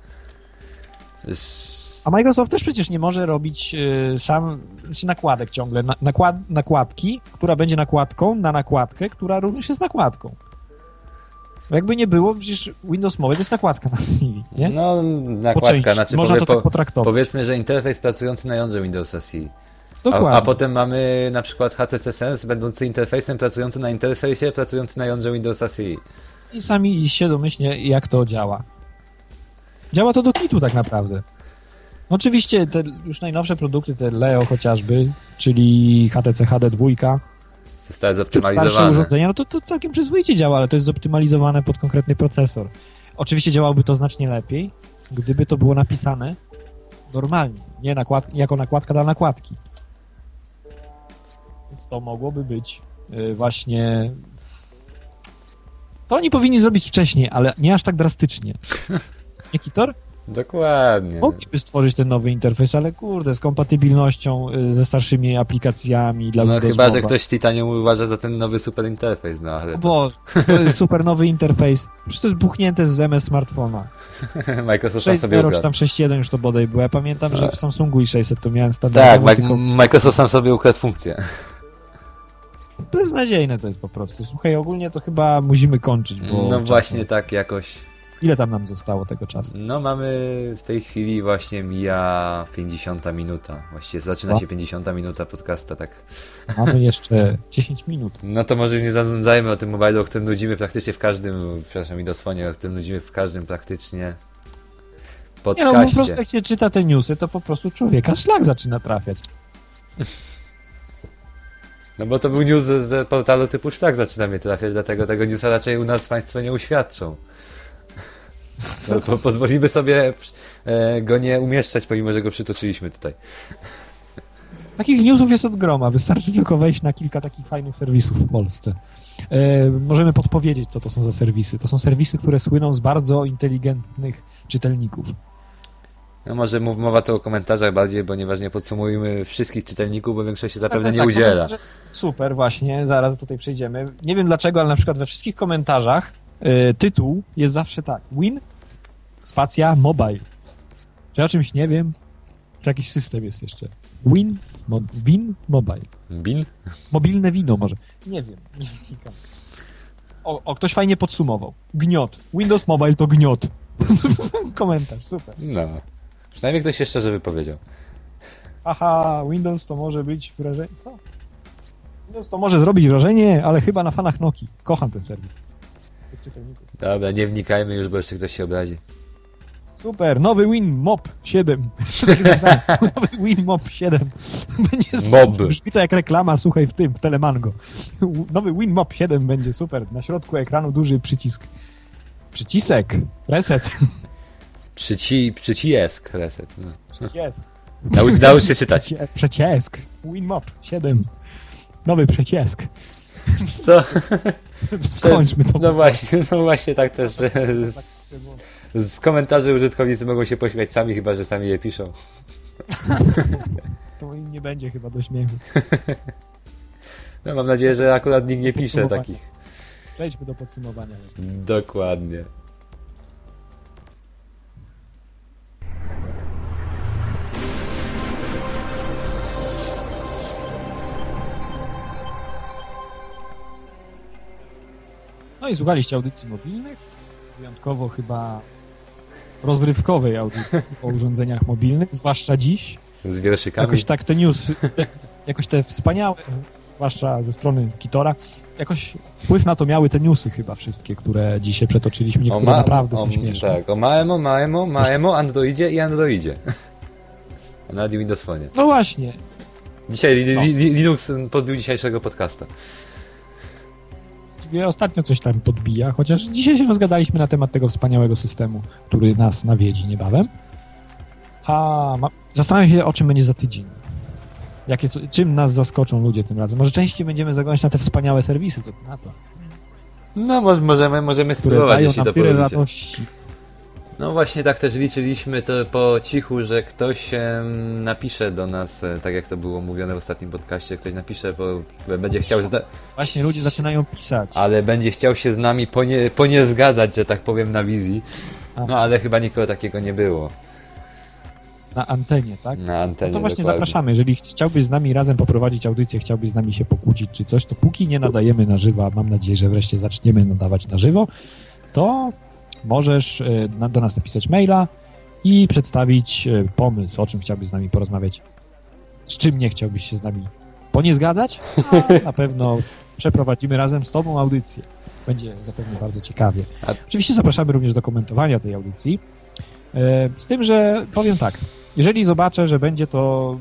A Microsoft też przecież nie może robić y, sam, znaczy nakładek ciągle, na, nakład, nakładki, która będzie nakładką na nakładkę, która również jest nakładką. Jakby nie było, przecież Windows Mobile to jest nakładka na CV, nie? No, nakładka, znaczy Można powie, to tak potraktować. powiedzmy, że interfejs pracujący na jądrze Windowsa C. A, a, potem mamy na przykład HTC Sense, będący interfejsem pracujący na interfejsie, pracujący na jądrze Windowsa C. I sami się domyślnie, jak to działa. Działa to do kitu tak naprawdę. No oczywiście te już najnowsze produkty, te Leo chociażby, czyli HTC HD2, zostały zoptymalizowane. urządzenia, no to, to całkiem przyzwoicie działa, ale to jest zoptymalizowane pod konkretny procesor. Oczywiście działałoby to znacznie lepiej, gdyby to było napisane normalnie, nie nakład, jako nakładka dla nakładki. Więc to mogłoby być y, właśnie... To oni powinni zrobić wcześniej, ale nie aż tak drastycznie. Nie, Kitor? Dokładnie. Mogliby stworzyć ten nowy interfejs, ale kurde, z kompatybilnością y, ze starszymi aplikacjami dla No chyba, że ktoś z Titanium uważa za ten nowy super interfejs, no ale to Boże, to jest super nowy interfejs. Przecież to jest buchnięte z MS smartfona. Microsoft sam sobie 6.0 czy ukradł. tam 6.1 już to bodaj było. Ja pamiętam, że w Samsungu i 600 to miałem Tak, standardowo, Mi- tylko Microsoft sam sobie ukradł funkcję. beznadziejne to jest po prostu. Słuchaj, ogólnie to chyba musimy kończyć, bo No właśnie tak jakoś. Ile tam nam zostało tego czasu? No mamy w tej chwili właśnie mija 50 minuta. Właściwie zaczyna się 50 minuta podcasta, tak. Mamy jeszcze 10 minut. No to może nie zanudzajmy o tym mobilu, o którym nudzimy praktycznie w każdym, przepraszam, Windowsfonie, o którym nudzimy w każdym praktycznie Nie no, po prostu podcaście. jak się czyta te newsy, to po prostu człowieka szlak zaczyna trafiać. No bo to był news z, z portalu typu szlak zaczyna mnie trafiać, dlatego tego newsa raczej u nas Państwo nie uświadczą. Po, po, pozwolimy sobie e, go nie umieszczać, pomimo że go przytoczyliśmy tutaj. Takich newsów jest od groma. Wystarczy tylko wejść na kilka takich fajnych serwisów w Polsce. E, możemy podpowiedzieć, co to są za serwisy. To są serwisy, które słyną z bardzo inteligentnych czytelników. No może mów, mowa to o komentarzach bardziej, ponieważ nie podsumujmy wszystkich czytelników, bo większość się zapewne Tak, nie tak, udziela. tak, że- Super, właśnie, zaraz tutaj przejdziemy. Nie wiem dlaczego, ale na przykład we wszystkich komentarzach e, tytuł jest zawsze tak. Win, spacja, mobile. Czy ja o czymś nie wiem? Czy jakiś system jest jeszcze? Win, mo, win, mobile. Bin? Mobilne wino może. Nie wiem, nie wnikam. O, o, ktoś fajnie podsumował. Gniot. Windows Mobile to gniot. Komentarz, super. No. Przynajmniej ktoś się szczerze wypowiedział. Aha, Windows to może być wrażenie. Co? Windows to może zrobić wrażenie, ale chyba na fanach Noki. Kocham ten serwis. Czytelników. Dobra, nie wnikajmy już, bo jeszcze ktoś się obrazi. Super, nowy Win Mop 7. nowy Win Mop 7. Będzie Mob. Brzmi to jak reklama, słuchaj, w tym, w Telemango. Nowy Win Mop 7 będzie super. Na środku ekranu duży przycisk. Przycisek. Reset. Przyci, przycisk reset. No. Nau, naucz się czytać. Przecie- Przecisk. Win Mop 7. Nowy przecisk. Co? Skończmy to. No właśnie, no właśnie tak też z, z komentarzy użytkownicy mogą się pośmiać sami, chyba że sami je piszą. To im nie będzie chyba do śmiechu. No mam nadzieję, że akurat nikt nie pisze takich. Przejdźmy do podsumowania. Dokładnie. No i słuchaliście audycji mobilnych. Wyjątkowo chyba rozrywkowej audycji o urządzeniach mobilnych, zwłaszcza dziś. Z wierszykami. Jakoś tak te news, jakoś te wspaniałe, zwłaszcza ze strony Kitora, jakoś wpływ na to miały te newsy chyba wszystkie, które dzisiaj przetoczyliśmy, niektóre naprawdę są śmieszne. Tak, o Maemo, Maemo, Maemo, Androidzie i Androidzie. A Nawet i Windows Phone. No właśnie, Dzisiaj li, No. li, li, Linux podbił dzisiejszego podcasta. Ostatnio coś tam podbija, chociaż dzisiaj się rozgadaliśmy na temat tego wspaniałego systemu, który nas nawiedzi niebawem. A ma... zastanawiam się, o czym będzie za tydzień. Jakie, czym nas zaskoczą ludzie tym razem? Może częściej będziemy zaglądać na te wspaniałe serwisy, co na to, No może, możemy, możemy które spróbować, dają jeśli nam to tyle radości. No właśnie tak też liczyliśmy to po cichu, że ktoś napisze do nas, e, tak jak to było mówione w ostatnim podcaście, ktoś napisze, bo będzie chciał, Właśnie ludzie zaczynają pisać. ale będzie chciał się z nami ponie, ponie zgadzać, że tak powiem, na wizji. No ale chyba nikogo takiego nie było Na antenie, tak? na antenie. No to właśnie dokładnie. zapraszamy. Jeżeli chciałbyś z nami razem poprowadzić audycję, chciałbyś z nami się pokłócić czy coś, to póki nie nadajemy na żywo, a mam nadzieję, że wreszcie zaczniemy nadawać na żywo, to możesz e, na- do nas napisać maila i przedstawić e, pomysł, o czym chciałbyś z nami porozmawiać, z czym nie chciałbyś się z nami poniezgadzać, na pewno przeprowadzimy razem z Tobą audycję. Będzie zapewne bardzo ciekawie. Oczywiście zapraszamy również do komentowania tej audycji. E, Z tym, że powiem tak, jeżeli zobaczę, że będzie to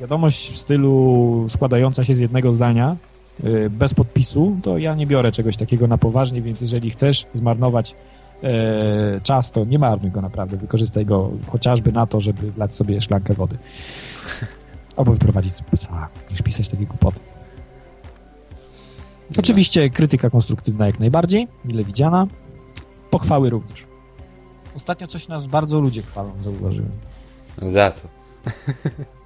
wiadomość w stylu składająca się z jednego zdania, y, bez podpisu, to ja nie biorę czegoś takiego na poważnie, więc jeżeli chcesz zmarnować e, czas, to nie marnuj go naprawdę, wykorzystaj go chociażby na to, żeby wlać sobie szklankę wody. Albo wyprowadzić z psa, niż pisać takie głupoty. Oczywiście krytyka konstruktywna jak najbardziej, mile widziana. Pochwały również. Ostatnio coś nas bardzo ludzie chwalą, zauważyłem. Za co?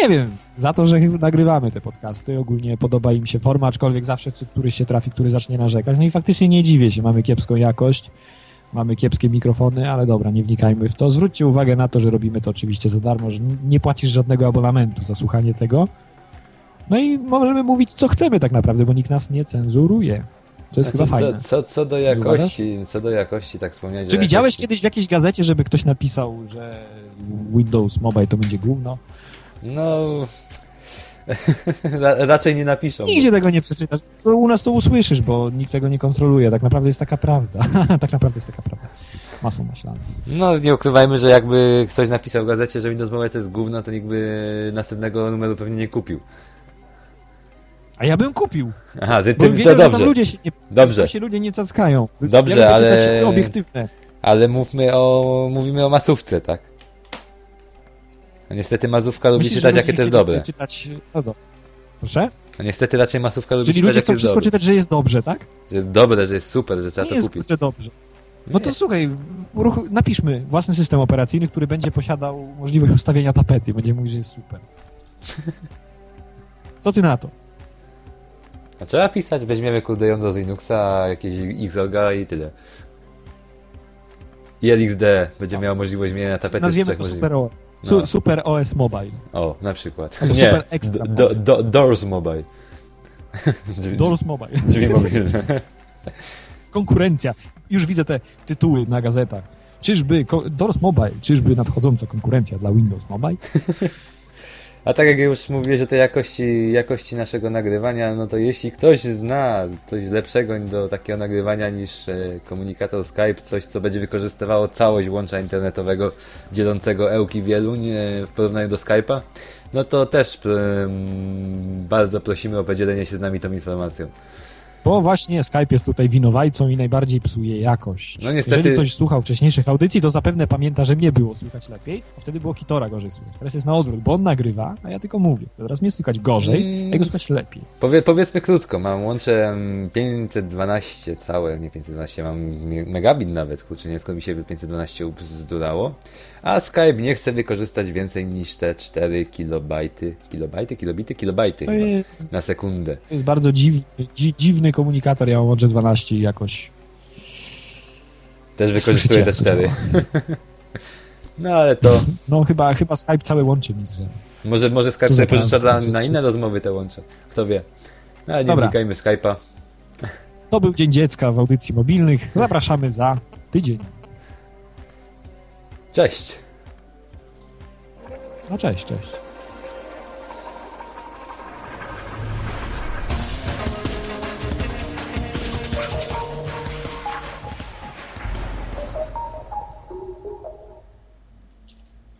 Nie wiem, za to, że nagrywamy te podcasty. Ogólnie podoba im się forma, aczkolwiek zawsze któryś się trafi, który zacznie narzekać. No i faktycznie nie dziwię się, mamy kiepską jakość, mamy kiepskie mikrofony, ale dobra, nie wnikajmy w to. Zwróćcie uwagę na to, że robimy to oczywiście za darmo, że nie płacisz żadnego abonamentu za słuchanie tego. No i możemy mówić, co chcemy tak naprawdę, bo nikt nas nie cenzuruje. To jest A chyba co, fajne. co, co, co do jakości, co do jakości, tak wspomniałeś. Czy widziałeś jakości. kiedyś w jakiejś gazecie, żeby ktoś napisał, że Windows Mobile to będzie gówno? No. Ra- raczej nie napiszą. Nigdzie tego nie przeczytasz. U nas to usłyszysz, bo nikt tego nie kontroluje. Tak naprawdę jest taka prawda. tak naprawdę jest taka prawda. Masą maślaną. No, nie ukrywajmy, że jakby ktoś napisał w gazecie, że Windows Mobile to jest gówno, to nikt by następnego numeru pewnie nie kupił. A ja bym kupił. Aha, ty, Bo ty, wiedział, to dobrze. ludzie się nie, Dobrze. się ludzie nie cackają. Dobrze, ja ale- obiektywne. Ale mówmy o, mówimy o masówce, tak? A niestety masówka lubi Myślisz, że czytać, jakie to jest dobre. Czytać, no do... Proszę? A niestety raczej masówka lubi Czyli czytać, jakie jest wszystko dobre. czytać, że jest dobrze, tak? Że jest dobre, że jest super, że trzeba nie to jest kupić. kurczę dobrze. No to słuchaj, ruch, napiszmy własny system operacyjny, który będzie posiadał możliwość ustawienia tapety. Będzie mówić, że jest super. Co ty na to? A trzeba pisać, weźmiemy kurde jądro z Linuxa, jakieś Xorga i tyle. I LXD będzie miał możliwość zmieniania tapety Nazwiemy trzech to. Super OS. No. Super OS Mobile. O, na przykład. Albo Nie, do, do, do, Doors Mobile. Doors Mobile. drzwi mobilne. Konkurencja. Już widzę te tytuły na gazetach. Czyżby Doors Mobile, czyżby nadchodząca konkurencja dla Windows Mobile? A tak jak już mówiłeś o tej jakości, jakości naszego nagrywania, no to jeśli ktoś zna coś lepszego do takiego nagrywania niż e, komunikator Skype, coś co będzie wykorzystywało całość łącza internetowego dzielącego Ełki Wieluń e, w porównaniu do Skype'a, no to też bardzo prosimy o podzielenie się z nami tą informacją. Bo właśnie Skype jest tutaj winowajcą i najbardziej psuje jakość. No niestety- Jeżeli ktoś słuchał wcześniejszych audycji, to zapewne pamięta, że mnie było słychać lepiej, a wtedy było Kitora gorzej słychać. Teraz jest na odwrót, bo on nagrywa, a ja tylko mówię. Teraz mnie słychać gorzej, Mm. a jego słychać lepiej. Powie, powiedzmy krótko, mam łącze em, 512 całe, nie 512, mam me- megabit nawet, kurczę, nie skąd mi się 512 ubzdurało, a Skype nie chce wykorzystać więcej niż te 4 kilobajty, kilobajty, kilobity, kilobajty To chyba, jest, na sekundę. to jest bardzo dziwny, dzi, dziwny komunikator. Ja mam łącze 12 i jakoś... Też wykorzystuje te Słyszycie, 4. No ale to, No chyba, chyba Skype całe łączy mi, że... może, może Skype sobie pożycza trans- na inne rozmowy te łącze, kto wie. No ale nie Dobra. wnikajmy Skype'a. To był Dzień Dziecka w audycji mobilnych. Zapraszamy za tydzień. Cześć! No cześć, cześć.